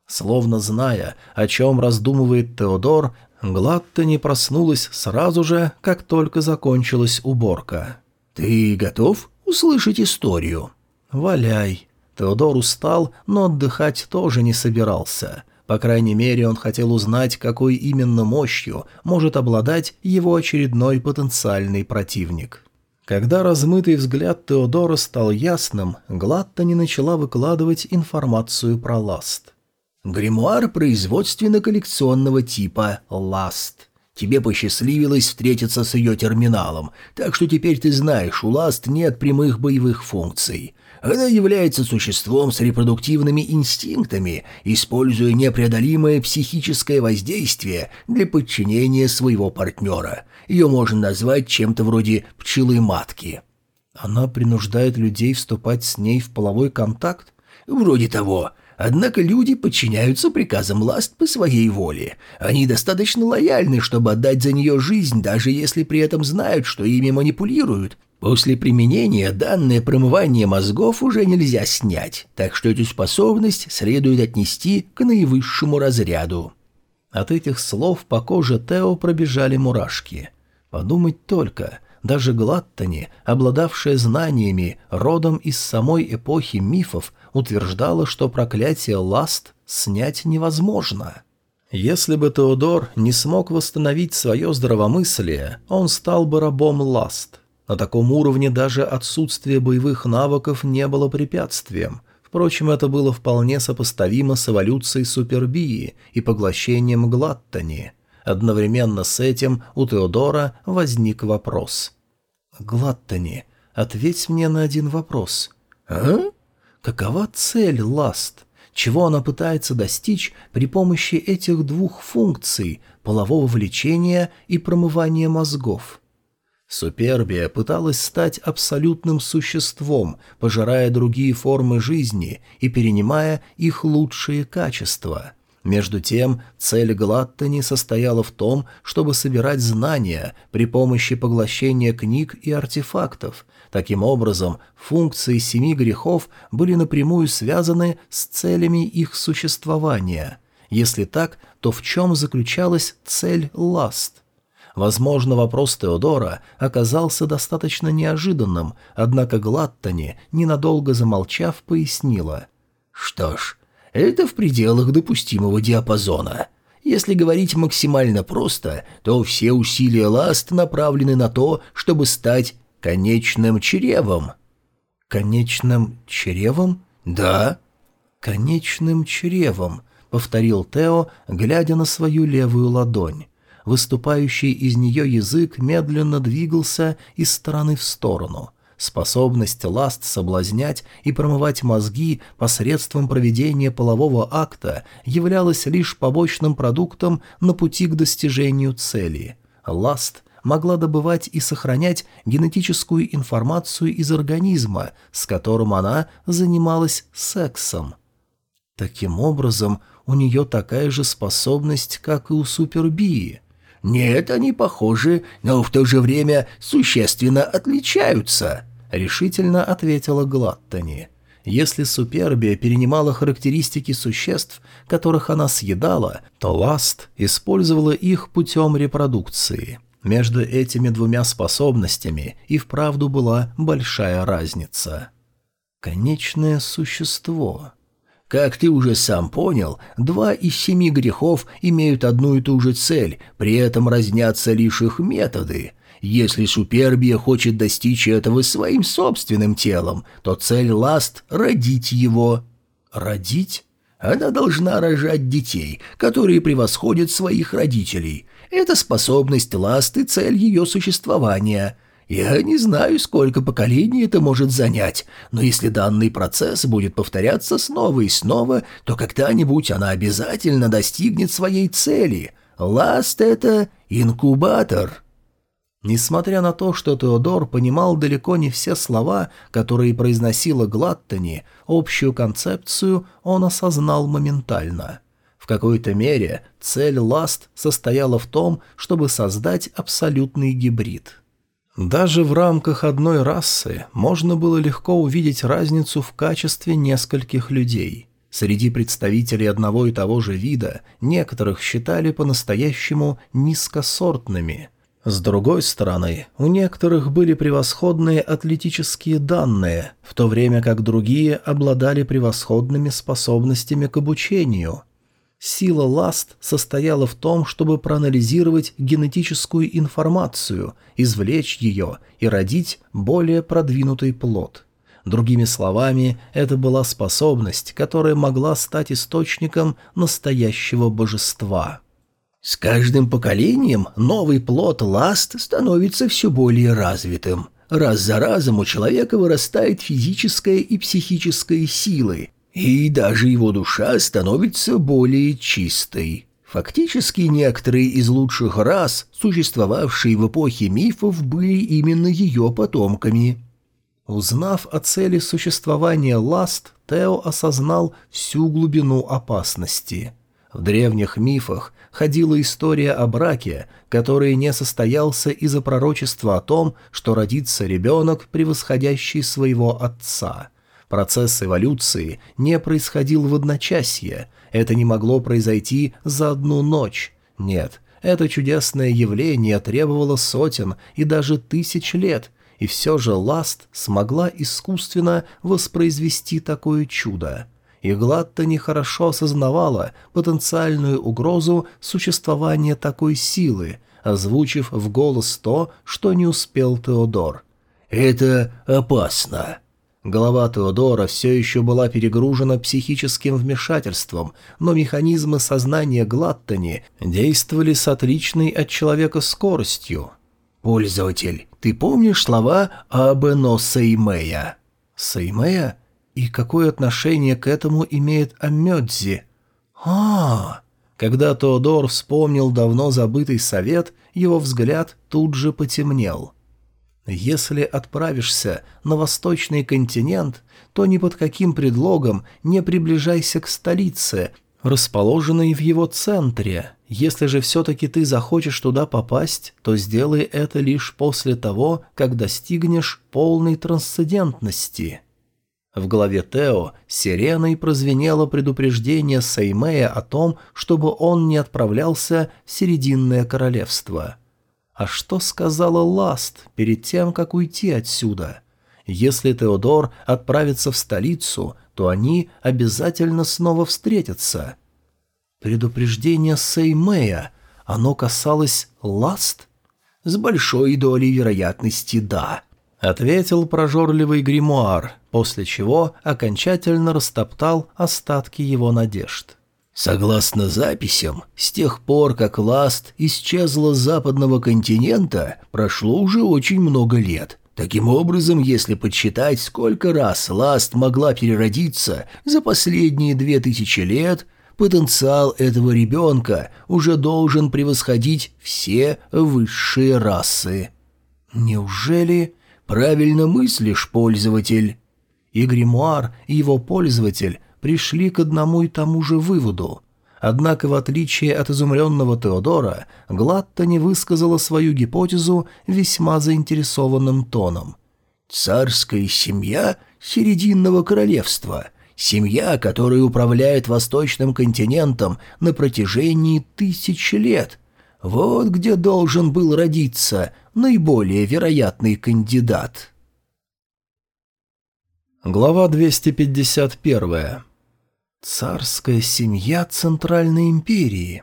Словно зная, о чем раздумывает Теодор, Гладта не проснулась сразу же, как только закончилась уборка. «Ты готов услышать историю?» «Валяй». Теодор устал, но отдыхать тоже не собирался. По крайней мере, он хотел узнать, какой именно мощью может обладать его очередной потенциальный противник. Когда размытый взгляд Теодора стал ясным, Гладта не начала выкладывать информацию про ласт. Гримуар производственно-коллекционного типа «Ласт». Тебе посчастливилось встретиться с ее терминалом, так что теперь ты знаешь, у Ласт нет прямых боевых функций. Она является существом с репродуктивными инстинктами, используя непреодолимое психическое воздействие для подчинения своего партнера. Ее можно назвать чем-то вроде пчелы-матки. Она принуждает людей вступать с ней в половой контакт? Вроде того. Однако люди подчиняются приказам Ласт по своей воле. Они достаточно лояльны, чтобы отдать за нее жизнь, даже если при этом знают, что ими манипулируют. После применения данное промывание мозгов уже нельзя снять, так что эту способность следует отнести к наивысшему разряду. От этих слов по коже Тео пробежали мурашки. Подумать только, даже Глаттани, обладавшая знаниями, родом из самой эпохи мифов, утверждала, что проклятие Ласт снять невозможно. Если бы Теодор не смог восстановить свое здравомыслие, он стал бы рабом Ласт. На таком уровне даже отсутствие боевых навыков не было препятствием. Впрочем, это было вполне сопоставимо с эволюцией Супербии и поглощением Глаттани. Одновременно с этим у Теодора возник вопрос. «Глаттани, ответь мне на один вопрос». «А?» Какова цель Ласт? Чего она пытается достичь при помощи этих двух функций – полового влечения и промывания мозгов? Супербия пыталась стать абсолютным существом, пожирая другие формы жизни и перенимая их лучшие качества. Между тем, цель Глаттани состояла в том, чтобы собирать знания при помощи поглощения книг и артефактов – Таким образом, функции семи грехов были напрямую связаны с целями их существования. Если так, то в чем заключалась цель ласт? Возможно, вопрос Теодора оказался достаточно неожиданным, однако Глаттани, ненадолго замолчав, пояснила. «Что ж, это в пределах допустимого диапазона». Если говорить максимально просто, то все усилия Ласт направлены на то, чтобы стать конечным чревом». «Конечным чревом?» «Да». «Конечным чревом», — повторил Тео, глядя на свою левую ладонь. Выступающий из нее язык медленно двигался из стороны в сторону. Способность ласт соблазнять и промывать мозги посредством проведения полового акта являлась лишь побочным продуктом на пути к достижению цели. Ласт могла добывать и сохранять генетическую информацию из организма, с которым она занималась сексом. Таким образом, у нее такая же способность, как и у Супербии. «Нет, они похожи, но в то же время существенно отличаются», — решительно ответила Глаттани. Если Супербия перенимала характеристики существ, которых она съедала, то Ласт использовала их путем репродукции. Между этими двумя способностями и вправду была большая разница. Конечное существо. Как ты уже сам понял, два из семи грехов имеют одну и ту же цель, при этом разнятся лишь их методы. Если Супербия хочет достичь этого своим собственным телом, то цель Ласт — родить его. Родить? Она должна рожать детей, которые превосходят своих родителей. Это способность Ласты цель ее существования. Я не знаю, сколько поколений это может занять, но если данный процесс будет повторяться снова и снова, то когда-нибудь она обязательно достигнет своей цели. Ласт — это инкубатор». Несмотря на то, что Теодор понимал далеко не все слова, которые произносила Глаттани, общую концепцию он осознал моментально. В какой-то мере цель Ласт состояла в том, чтобы создать абсолютный гибрид. Даже в рамках одной расы можно было легко увидеть разницу в качестве нескольких людей. Среди представителей одного и того же вида некоторых считали по-настоящему низкосортными – с другой стороны, у некоторых были превосходные атлетические данные, в то время как другие обладали превосходными способностями к обучению. Сила ласт состояла в том, чтобы проанализировать генетическую информацию, извлечь ее и родить более продвинутый плод. Другими словами, это была способность, которая могла стать источником настоящего божества. С каждым поколением новый плод ласт становится все более развитым. Раз за разом у человека вырастает физическая и психическая силы, и даже его душа становится более чистой. Фактически некоторые из лучших рас, существовавшие в эпохе мифов, были именно ее потомками. Узнав о цели существования ласт, Тео осознал всю глубину опасности. В древних мифах ходила история о браке, который не состоялся из-за пророчества о том, что родится ребенок, превосходящий своего отца. Процесс эволюции не происходил в одночасье, это не могло произойти за одну ночь. Нет, это чудесное явление требовало сотен и даже тысяч лет – и все же Ласт смогла искусственно воспроизвести такое чудо. И Гладта нехорошо осознавала потенциальную угрозу существования такой силы, озвучив в голос то, что не успел Теодор. «Это опасно». Голова Теодора все еще была перегружена психическим вмешательством, но механизмы сознания Глаттани действовали с отличной от человека скоростью. «Пользователь, ты помнишь слова Абено Сеймея?» «Сеймея? И какое отношение к этому имеет Амёдзи?» а, Когда Теодор вспомнил давно забытый совет, его взгляд тут же потемнел. «Если отправишься на восточный континент, то ни под каким предлогом не приближайся к столице, расположенной в его центре. Если же все-таки ты захочешь туда попасть, то сделай это лишь после того, как достигнешь полной трансцендентности». В голове Тео сиреной прозвенело предупреждение Сеймея о том, чтобы он не отправлялся в Серединное Королевство. А что сказала Ласт перед тем, как уйти отсюда? Если Теодор отправится в столицу, то они обязательно снова встретятся. Предупреждение Сеймея, оно касалось ласт? С большой долей вероятности «да», — ответил прожорливый гримуар, после чего окончательно растоптал остатки его надежд. Согласно записям, с тех пор, как Ласт исчезла с западного континента, прошло уже очень много лет, Таким образом, если подсчитать, сколько раз Ласт могла переродиться за последние две тысячи лет, потенциал этого ребенка уже должен превосходить все высшие расы. Неужели правильно мыслишь, пользователь? И гримуар, и его пользователь пришли к одному и тому же выводу. Однако, в отличие от изумленного Теодора, Гладта не высказала свою гипотезу весьма заинтересованным тоном. «Царская семья Серединного Королевства, семья, которая управляет Восточным континентом на протяжении тысячи лет. Вот где должен был родиться наиболее вероятный кандидат». Глава 251 Царская семья Центральной империи.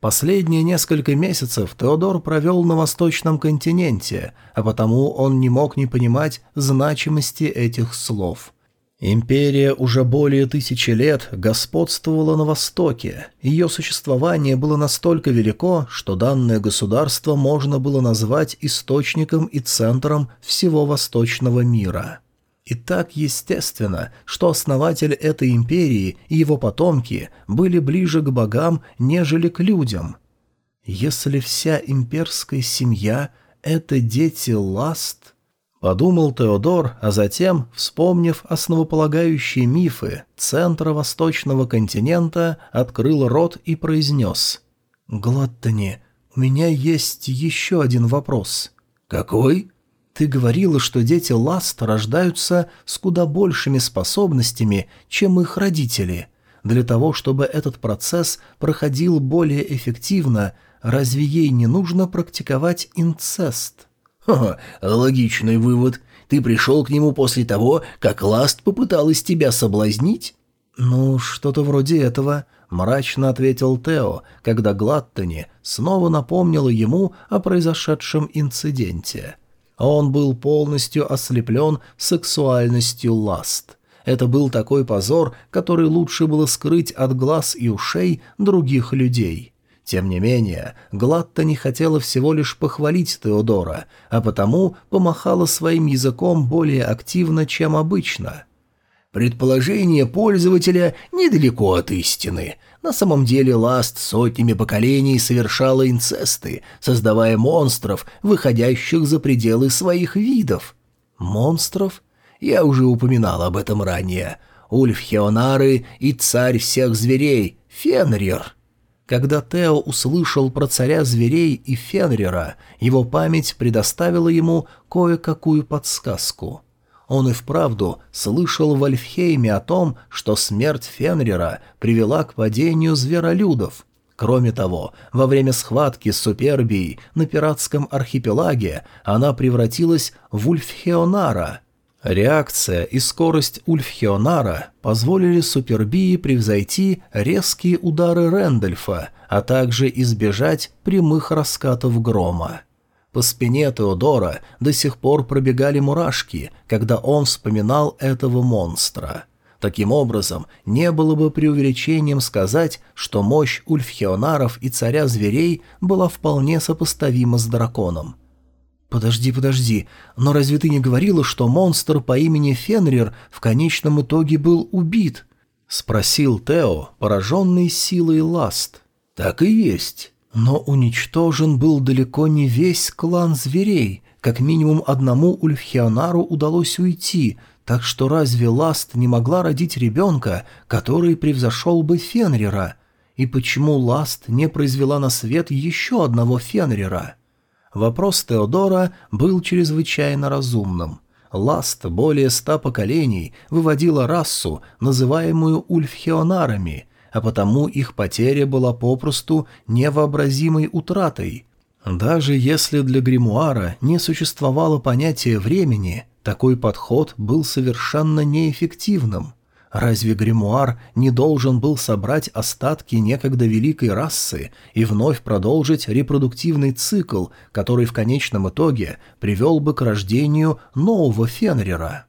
Последние несколько месяцев Теодор провел на Восточном континенте, а потому он не мог не понимать значимости этих слов. Империя уже более тысячи лет господствовала на Востоке. Ее существование было настолько велико, что данное государство можно было назвать источником и центром всего восточного мира. И так естественно, что основатель этой империи и его потомки были ближе к богам, нежели к людям. Если вся имперская семья — это дети Ласт... Подумал Теодор, а затем, вспомнив основополагающие мифы центра восточного континента, открыл рот и произнес. «Глаттани, у меня есть еще один вопрос». «Какой?» Ты говорила, что дети Ласт рождаются с куда большими способностями, чем их родители. Для того, чтобы этот процесс проходил более эффективно, разве ей не нужно практиковать инцест? Ха, логичный вывод. Ты пришел к нему после того, как Ласт попыталась тебя соблазнить? Ну, что-то вроде этого, мрачно ответил Тео, когда Глаттони снова напомнила ему о произошедшем инциденте. Он был полностью ослеплен сексуальностью ласт. Это был такой позор, который лучше было скрыть от глаз и ушей других людей. Тем не менее, Гладта не хотела всего лишь похвалить Теодора, а потому помахала своим языком более активно, чем обычно. Предположение пользователя недалеко от истины. На самом деле Ласт сотнями поколений совершала инцесты, создавая монстров, выходящих за пределы своих видов. Монстров? Я уже упоминал об этом ранее. Ульф Хеонары и царь всех зверей, Фенрир. Когда Тео услышал про царя зверей и Фенрира, его память предоставила ему кое-какую подсказку. Он и вправду слышал в Альфхейме о том, что смерть Фенрира привела к падению зверолюдов. Кроме того, во время схватки с Супербией на пиратском архипелаге она превратилась в Ульфхеонара – Реакция и скорость Ульфхеонара позволили Супербии превзойти резкие удары Рэндольфа, а также избежать прямых раскатов грома. По спине Теодора до сих пор пробегали мурашки, когда он вспоминал этого монстра. Таким образом, не было бы преувеличением сказать, что мощь Ульфхеонаров и царя зверей была вполне сопоставима с драконом – «Подожди, подожди, но разве ты не говорила, что монстр по имени Фенрир в конечном итоге был убит?» — спросил Тео, пораженный силой Ласт. «Так и есть. Но уничтожен был далеко не весь клан зверей. Как минимум одному Ульфхионару удалось уйти, так что разве Ласт не могла родить ребенка, который превзошел бы Фенрира? И почему Ласт не произвела на свет еще одного Фенрира?» Вопрос Теодора был чрезвычайно разумным. Ласт более ста поколений выводила расу, называемую ульфхеонарами, а потому их потеря была попросту невообразимой утратой. Даже если для гримуара не существовало понятия времени, такой подход был совершенно неэффективным. Разве гримуар не должен был собрать остатки некогда великой расы и вновь продолжить репродуктивный цикл, который в конечном итоге привел бы к рождению нового Фенрира?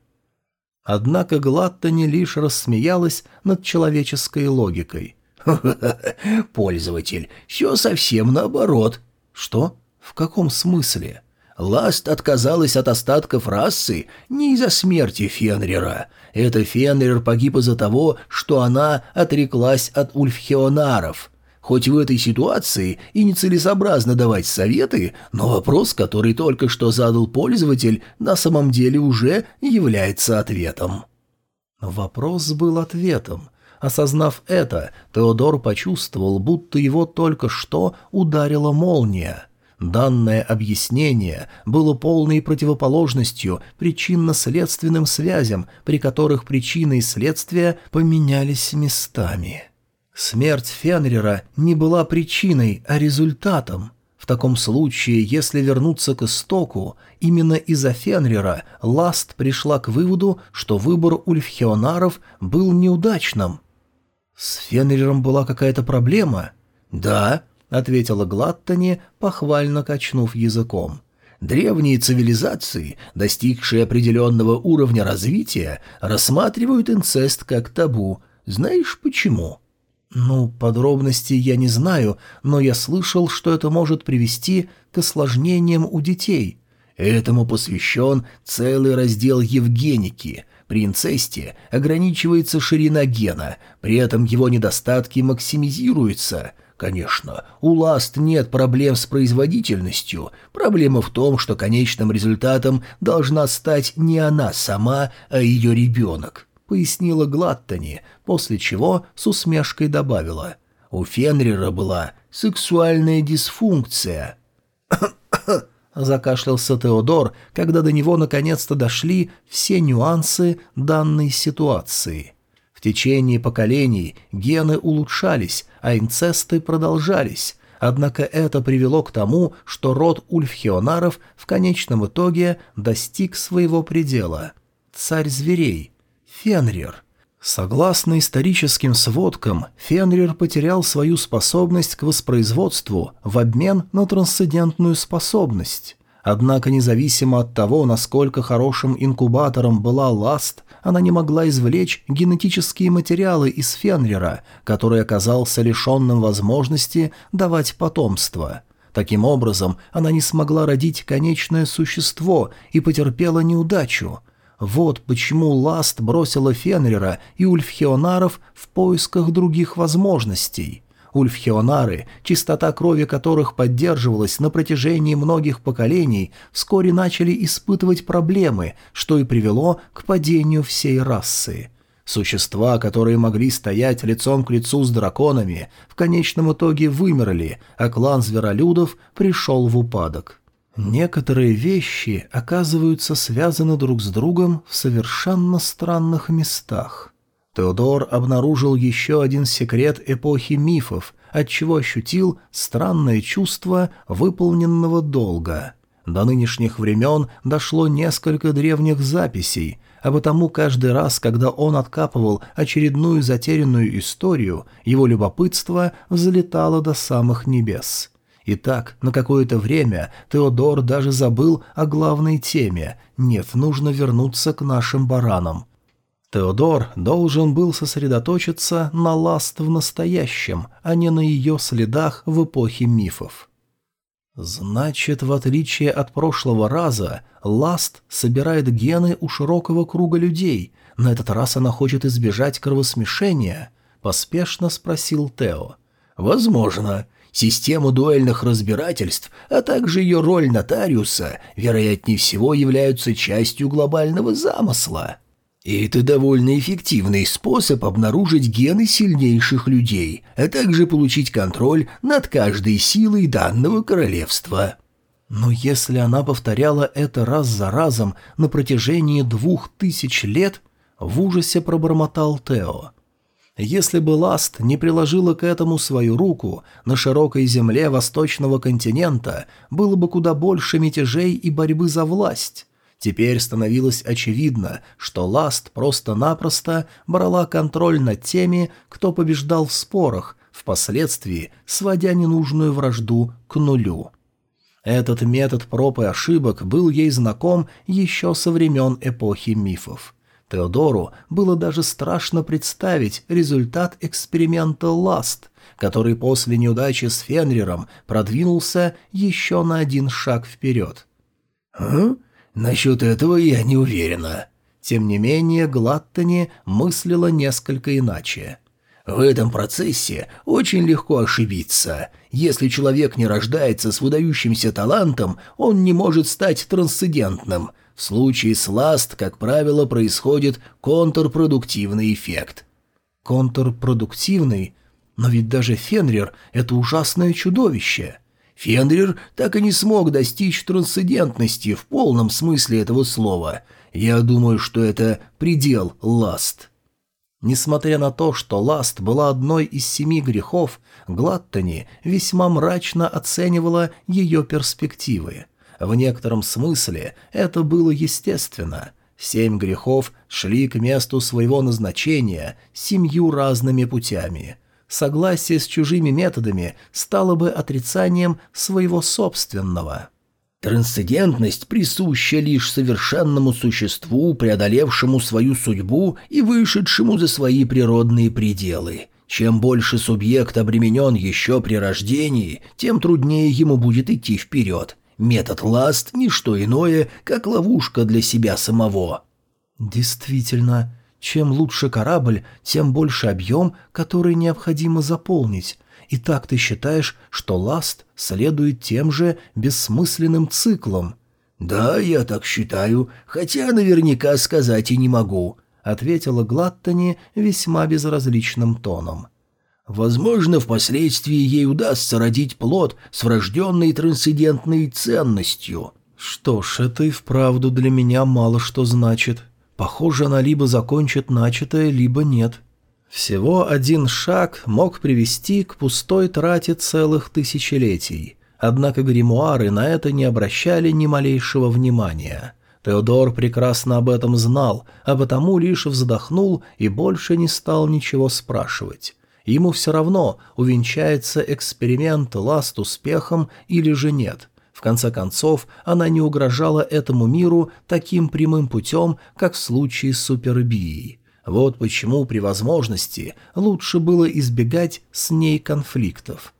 Однако Глаттани лишь рассмеялась над человеческой логикой. *laughs* «Пользователь, все совсем наоборот». «Что? В каком смысле?» Ласт отказалась от остатков расы не из-за смерти Фенрира. Это Фенрир погиб из-за того, что она отреклась от ульфхеонаров. Хоть в этой ситуации и нецелесообразно давать советы, но вопрос, который только что задал пользователь, на самом деле уже является ответом. Вопрос был ответом. Осознав это, Теодор почувствовал, будто его только что ударила молния. Данное объяснение было полной противоположностью причинно-следственным связям, при которых причины и следствия поменялись местами. Смерть Фенрира не была причиной, а результатом. В таком случае, если вернуться к истоку, именно из-за Фенрира Ласт пришла к выводу, что выбор ульфхеонаров был неудачным. С Фенриром была какая-то проблема? Да, — ответила Глаттани, похвально качнув языком. Древние цивилизации, достигшие определенного уровня развития, рассматривают инцест как табу. Знаешь почему? Ну, подробностей я не знаю, но я слышал, что это может привести к осложнениям у детей. Этому посвящен целый раздел Евгеники. При инцесте ограничивается ширина гена, при этом его недостатки максимизируются – Конечно, у Ласт нет проблем с производительностью. Проблема в том, что конечным результатом должна стать не она сама, а ее ребенок», — пояснила Глаттани, после чего с усмешкой добавила. «У Фенрира была сексуальная дисфункция». *coughs* Закашлялся Теодор, когда до него наконец-то дошли все нюансы данной ситуации. В течение поколений гены улучшались, а инцесты продолжались, однако это привело к тому, что род ульфхеонаров в конечном итоге достиг своего предела. Царь зверей. Фенрир. Согласно историческим сводкам, Фенрир потерял свою способность к воспроизводству в обмен на трансцендентную способность. Однако независимо от того, насколько хорошим инкубатором была Ласт, она не могла извлечь генетические материалы из Фенрера, который оказался лишенным возможности давать потомство. Таким образом, она не смогла родить конечное существо и потерпела неудачу. Вот почему Ласт бросила Фенрера и Ульфхеонаров в поисках других возможностей – Ульфхеонары, чистота крови которых поддерживалась на протяжении многих поколений, вскоре начали испытывать проблемы, что и привело к падению всей расы. Существа, которые могли стоять лицом к лицу с драконами, в конечном итоге вымерли, а клан зверолюдов пришел в упадок. Некоторые вещи оказываются связаны друг с другом в совершенно странных местах – Теодор обнаружил еще один секрет эпохи мифов, отчего ощутил странное чувство выполненного долга. До нынешних времен дошло несколько древних записей, а потому каждый раз, когда он откапывал очередную затерянную историю, его любопытство взлетало до самых небес. Итак, на какое-то время Теодор даже забыл о главной теме «Нет, нужно вернуться к нашим баранам». Теодор должен был сосредоточиться на Ласт в настоящем, а не на ее следах в эпохе мифов. Значит, в отличие от прошлого раза, Ласт собирает гены у широкого круга людей. На этот раз она хочет избежать кровосмешения? Поспешно спросил Тео. Возможно. Система дуэльных разбирательств, а также ее роль нотариуса, вероятнее всего, являются частью глобального замысла. И это довольно эффективный способ обнаружить гены сильнейших людей, а также получить контроль над каждой силой данного королевства. Но если она повторяла это раз за разом на протяжении двух тысяч лет, в ужасе пробормотал Тео. Если бы Ласт не приложила к этому свою руку, на широкой земле восточного континента было бы куда больше мятежей и борьбы за власть. Теперь становилось очевидно, что Ласт просто-напросто брала контроль над теми, кто побеждал в спорах, впоследствии сводя ненужную вражду к нулю. Этот метод проб и ошибок был ей знаком еще со времен эпохи мифов. Теодору было даже страшно представить результат эксперимента «Ласт», который после неудачи с Фенрером продвинулся еще на один шаг вперед. «А? «Насчет этого я не уверена». Тем не менее, Глаттани мыслила несколько иначе. В этом процессе очень легко ошибиться. Если человек не рождается с выдающимся талантом, он не может стать трансцендентным. В случае с Ласт, как правило, происходит контрпродуктивный эффект. Контрпродуктивный? Но ведь даже Фенрир – это ужасное чудовище. Фенрир так и не смог достичь трансцендентности в полном смысле этого слова. Я думаю, что это предел Ласт. Несмотря на то, что Ласт была одной из семи грехов, Глаттани весьма мрачно оценивала ее перспективы. В некотором смысле это было естественно. Семь грехов шли к месту своего назначения семью разными путями – согласие с чужими методами стало бы отрицанием своего собственного. Трансцендентность присуща лишь совершенному существу, преодолевшему свою судьбу и вышедшему за свои природные пределы. Чем больше субъект обременен еще при рождении, тем труднее ему будет идти вперед. Метод ласт – ничто иное, как ловушка для себя самого. Действительно, чем лучше корабль, тем больше объем, который необходимо заполнить. И так ты считаешь, что ласт следует тем же бессмысленным циклам?» «Да, я так считаю, хотя наверняка сказать и не могу», — ответила Глаттани весьма безразличным тоном. «Возможно, впоследствии ей удастся родить плод с врожденной трансцендентной ценностью». «Что ж, это и вправду для меня мало что значит. Похоже, она либо закончит начатое, либо нет. Всего один шаг мог привести к пустой трате целых тысячелетий. Однако гримуары на это не обращали ни малейшего внимания. Теодор прекрасно об этом знал, а потому лишь вздохнул и больше не стал ничего спрашивать. Ему все равно, увенчается эксперимент ласт успехом или же нет. В конце концов, она не угрожала этому миру таким прямым путем, как в случае с супербией. Вот почему при возможности лучше было избегать с ней конфликтов.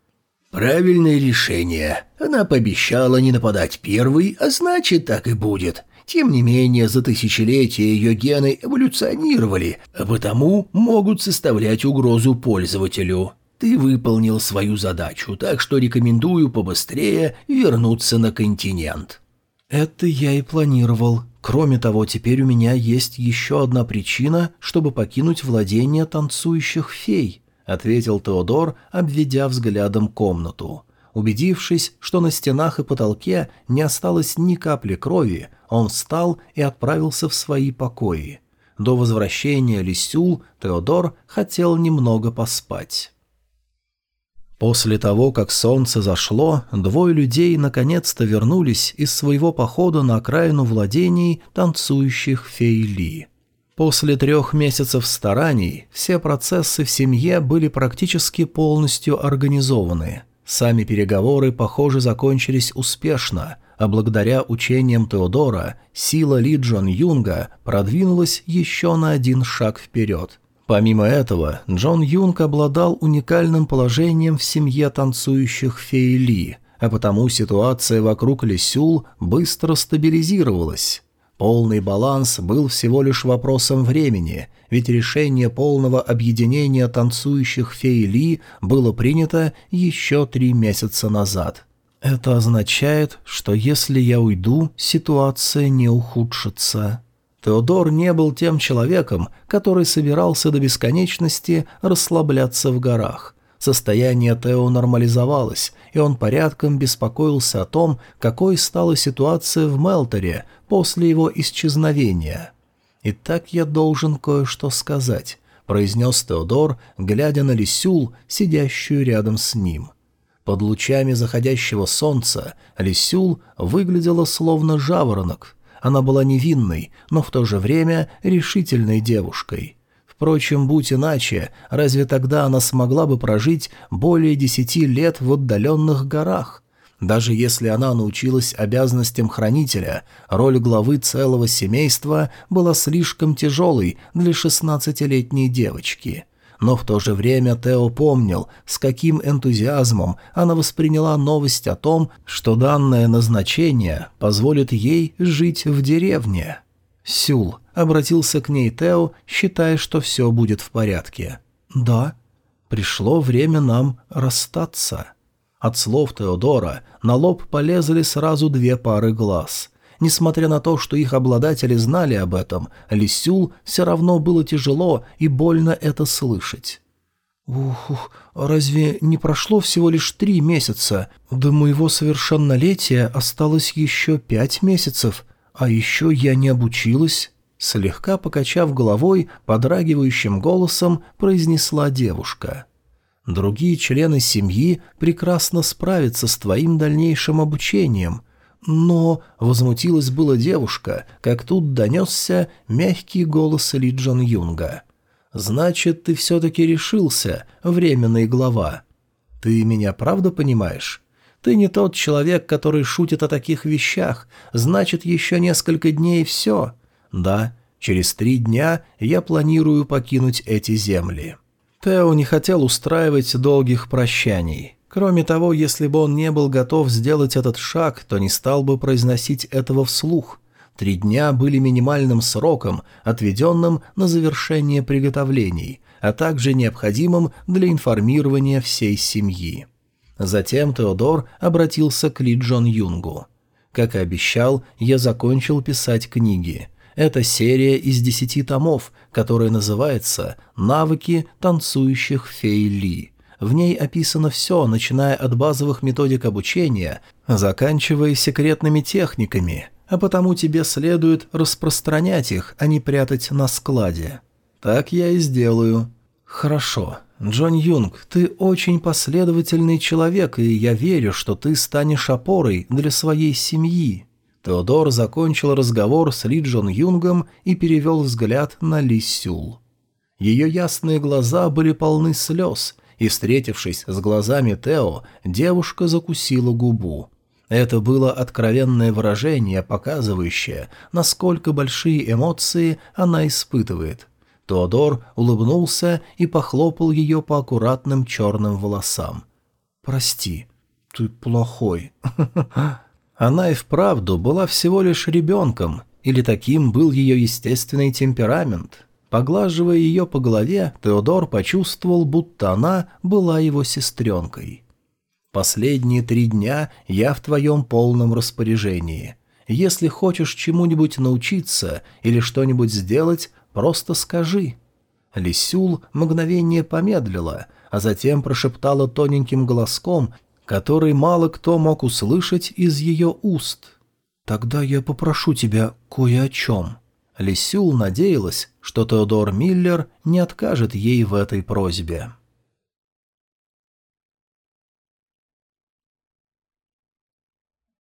«Правильное решение. Она пообещала не нападать первой, а значит, так и будет. Тем не менее, за тысячелетия ее гены эволюционировали, а потому могут составлять угрозу пользователю. Ты выполнил свою задачу, так что рекомендую побыстрее вернуться на континент». «Это я и планировал. Кроме того, теперь у меня есть еще одна причина, чтобы покинуть владение танцующих фей», — ответил Теодор, обведя взглядом комнату. Убедившись, что на стенах и потолке не осталось ни капли крови, он встал и отправился в свои покои. До возвращения Лисюл Теодор хотел немного поспать. После того, как солнце зашло, двое людей наконец-то вернулись из своего похода на окраину владений танцующих фейли. После трех месяцев стараний все процессы в семье были практически полностью организованы. Сами переговоры, похоже, закончились успешно, а благодаря учениям Теодора сила Ли Джон Юнга продвинулась еще на один шаг вперед – Помимо этого, Джон Юнг обладал уникальным положением в семье танцующих фей Ли, а потому ситуация вокруг Лисюл быстро стабилизировалась. Полный баланс был всего лишь вопросом времени, ведь решение полного объединения танцующих фей Ли было принято еще три месяца назад. Это означает, что если я уйду, ситуация не ухудшится. Теодор не был тем человеком, который собирался до бесконечности расслабляться в горах. Состояние Тео нормализовалось, и он порядком беспокоился о том, какой стала ситуация в Мелторе после его исчезновения. «Итак, я должен кое-что сказать», — произнес Теодор, глядя на Лисюл, сидящую рядом с ним. Под лучами заходящего солнца Лисюл выглядела словно жаворонок — она была невинной, но в то же время решительной девушкой. Впрочем, будь иначе, разве тогда она смогла бы прожить более десяти лет в отдаленных горах? Даже если она научилась обязанностям хранителя, роль главы целого семейства была слишком тяжелой для шестнадцатилетней девочки – но в то же время Тео помнил, с каким энтузиазмом она восприняла новость о том, что данное назначение позволит ей жить в деревне. Сюл обратился к ней Тео, считая, что все будет в порядке. «Да, пришло время нам расстаться». От слов Теодора на лоб полезли сразу две пары глаз – Несмотря на то, что их обладатели знали об этом, Лисюл все равно было тяжело и больно это слышать. «Ух, разве не прошло всего лишь три месяца? До моего совершеннолетия осталось еще пять месяцев, а еще я не обучилась?» Слегка покачав головой, подрагивающим голосом произнесла девушка. «Другие члены семьи прекрасно справятся с твоим дальнейшим обучением. «Но...» — возмутилась была девушка, как тут донесся мягкий голос Ли Джон Юнга. «Значит, ты все-таки решился, временный глава. Ты меня правда понимаешь? Ты не тот человек, который шутит о таких вещах. Значит, еще несколько дней и все. Да, через три дня я планирую покинуть эти земли». Тео не хотел устраивать долгих прощаний. Кроме того, если бы он не был готов сделать этот шаг, то не стал бы произносить этого вслух. Три дня были минимальным сроком, отведенным на завершение приготовлений, а также необходимым для информирования всей семьи. Затем Теодор обратился к Ли Джон Юнгу. Как и обещал, я закончил писать книги. Это серия из десяти томов, которая называется «Навыки танцующих фей Ли». В ней описано все, начиная от базовых методик обучения, заканчивая секретными техниками, а потому тебе следует распространять их, а не прятать на складе. Так я и сделаю. Хорошо. Джон Юнг, ты очень последовательный человек, и я верю, что ты станешь опорой для своей семьи. Теодор закончил разговор с Ли Джон Юнгом и перевел взгляд на Ли Сюл. Ее ясные глаза были полны слез – и, встретившись с глазами Тео, девушка закусила губу. Это было откровенное выражение, показывающее, насколько большие эмоции она испытывает. Теодор улыбнулся и похлопал ее по аккуратным черным волосам. «Прости, ты плохой». *laughs* Она и вправду была всего лишь ребенком, или таким был ее естественный темперамент. Поглаживая ее по голове, Теодор почувствовал, будто она была его сестренкой. Последние три дня я в твоем полном распоряжении. Если хочешь чему-нибудь научиться или что-нибудь сделать, просто скажи». Лисюл мгновение помедлила, а затем прошептала тоненьким голоском, который мало кто мог услышать из ее уст. «Тогда я попрошу тебя кое о чем». Лисюл надеялась, что Теодор Миллер не откажет ей в этой просьбе.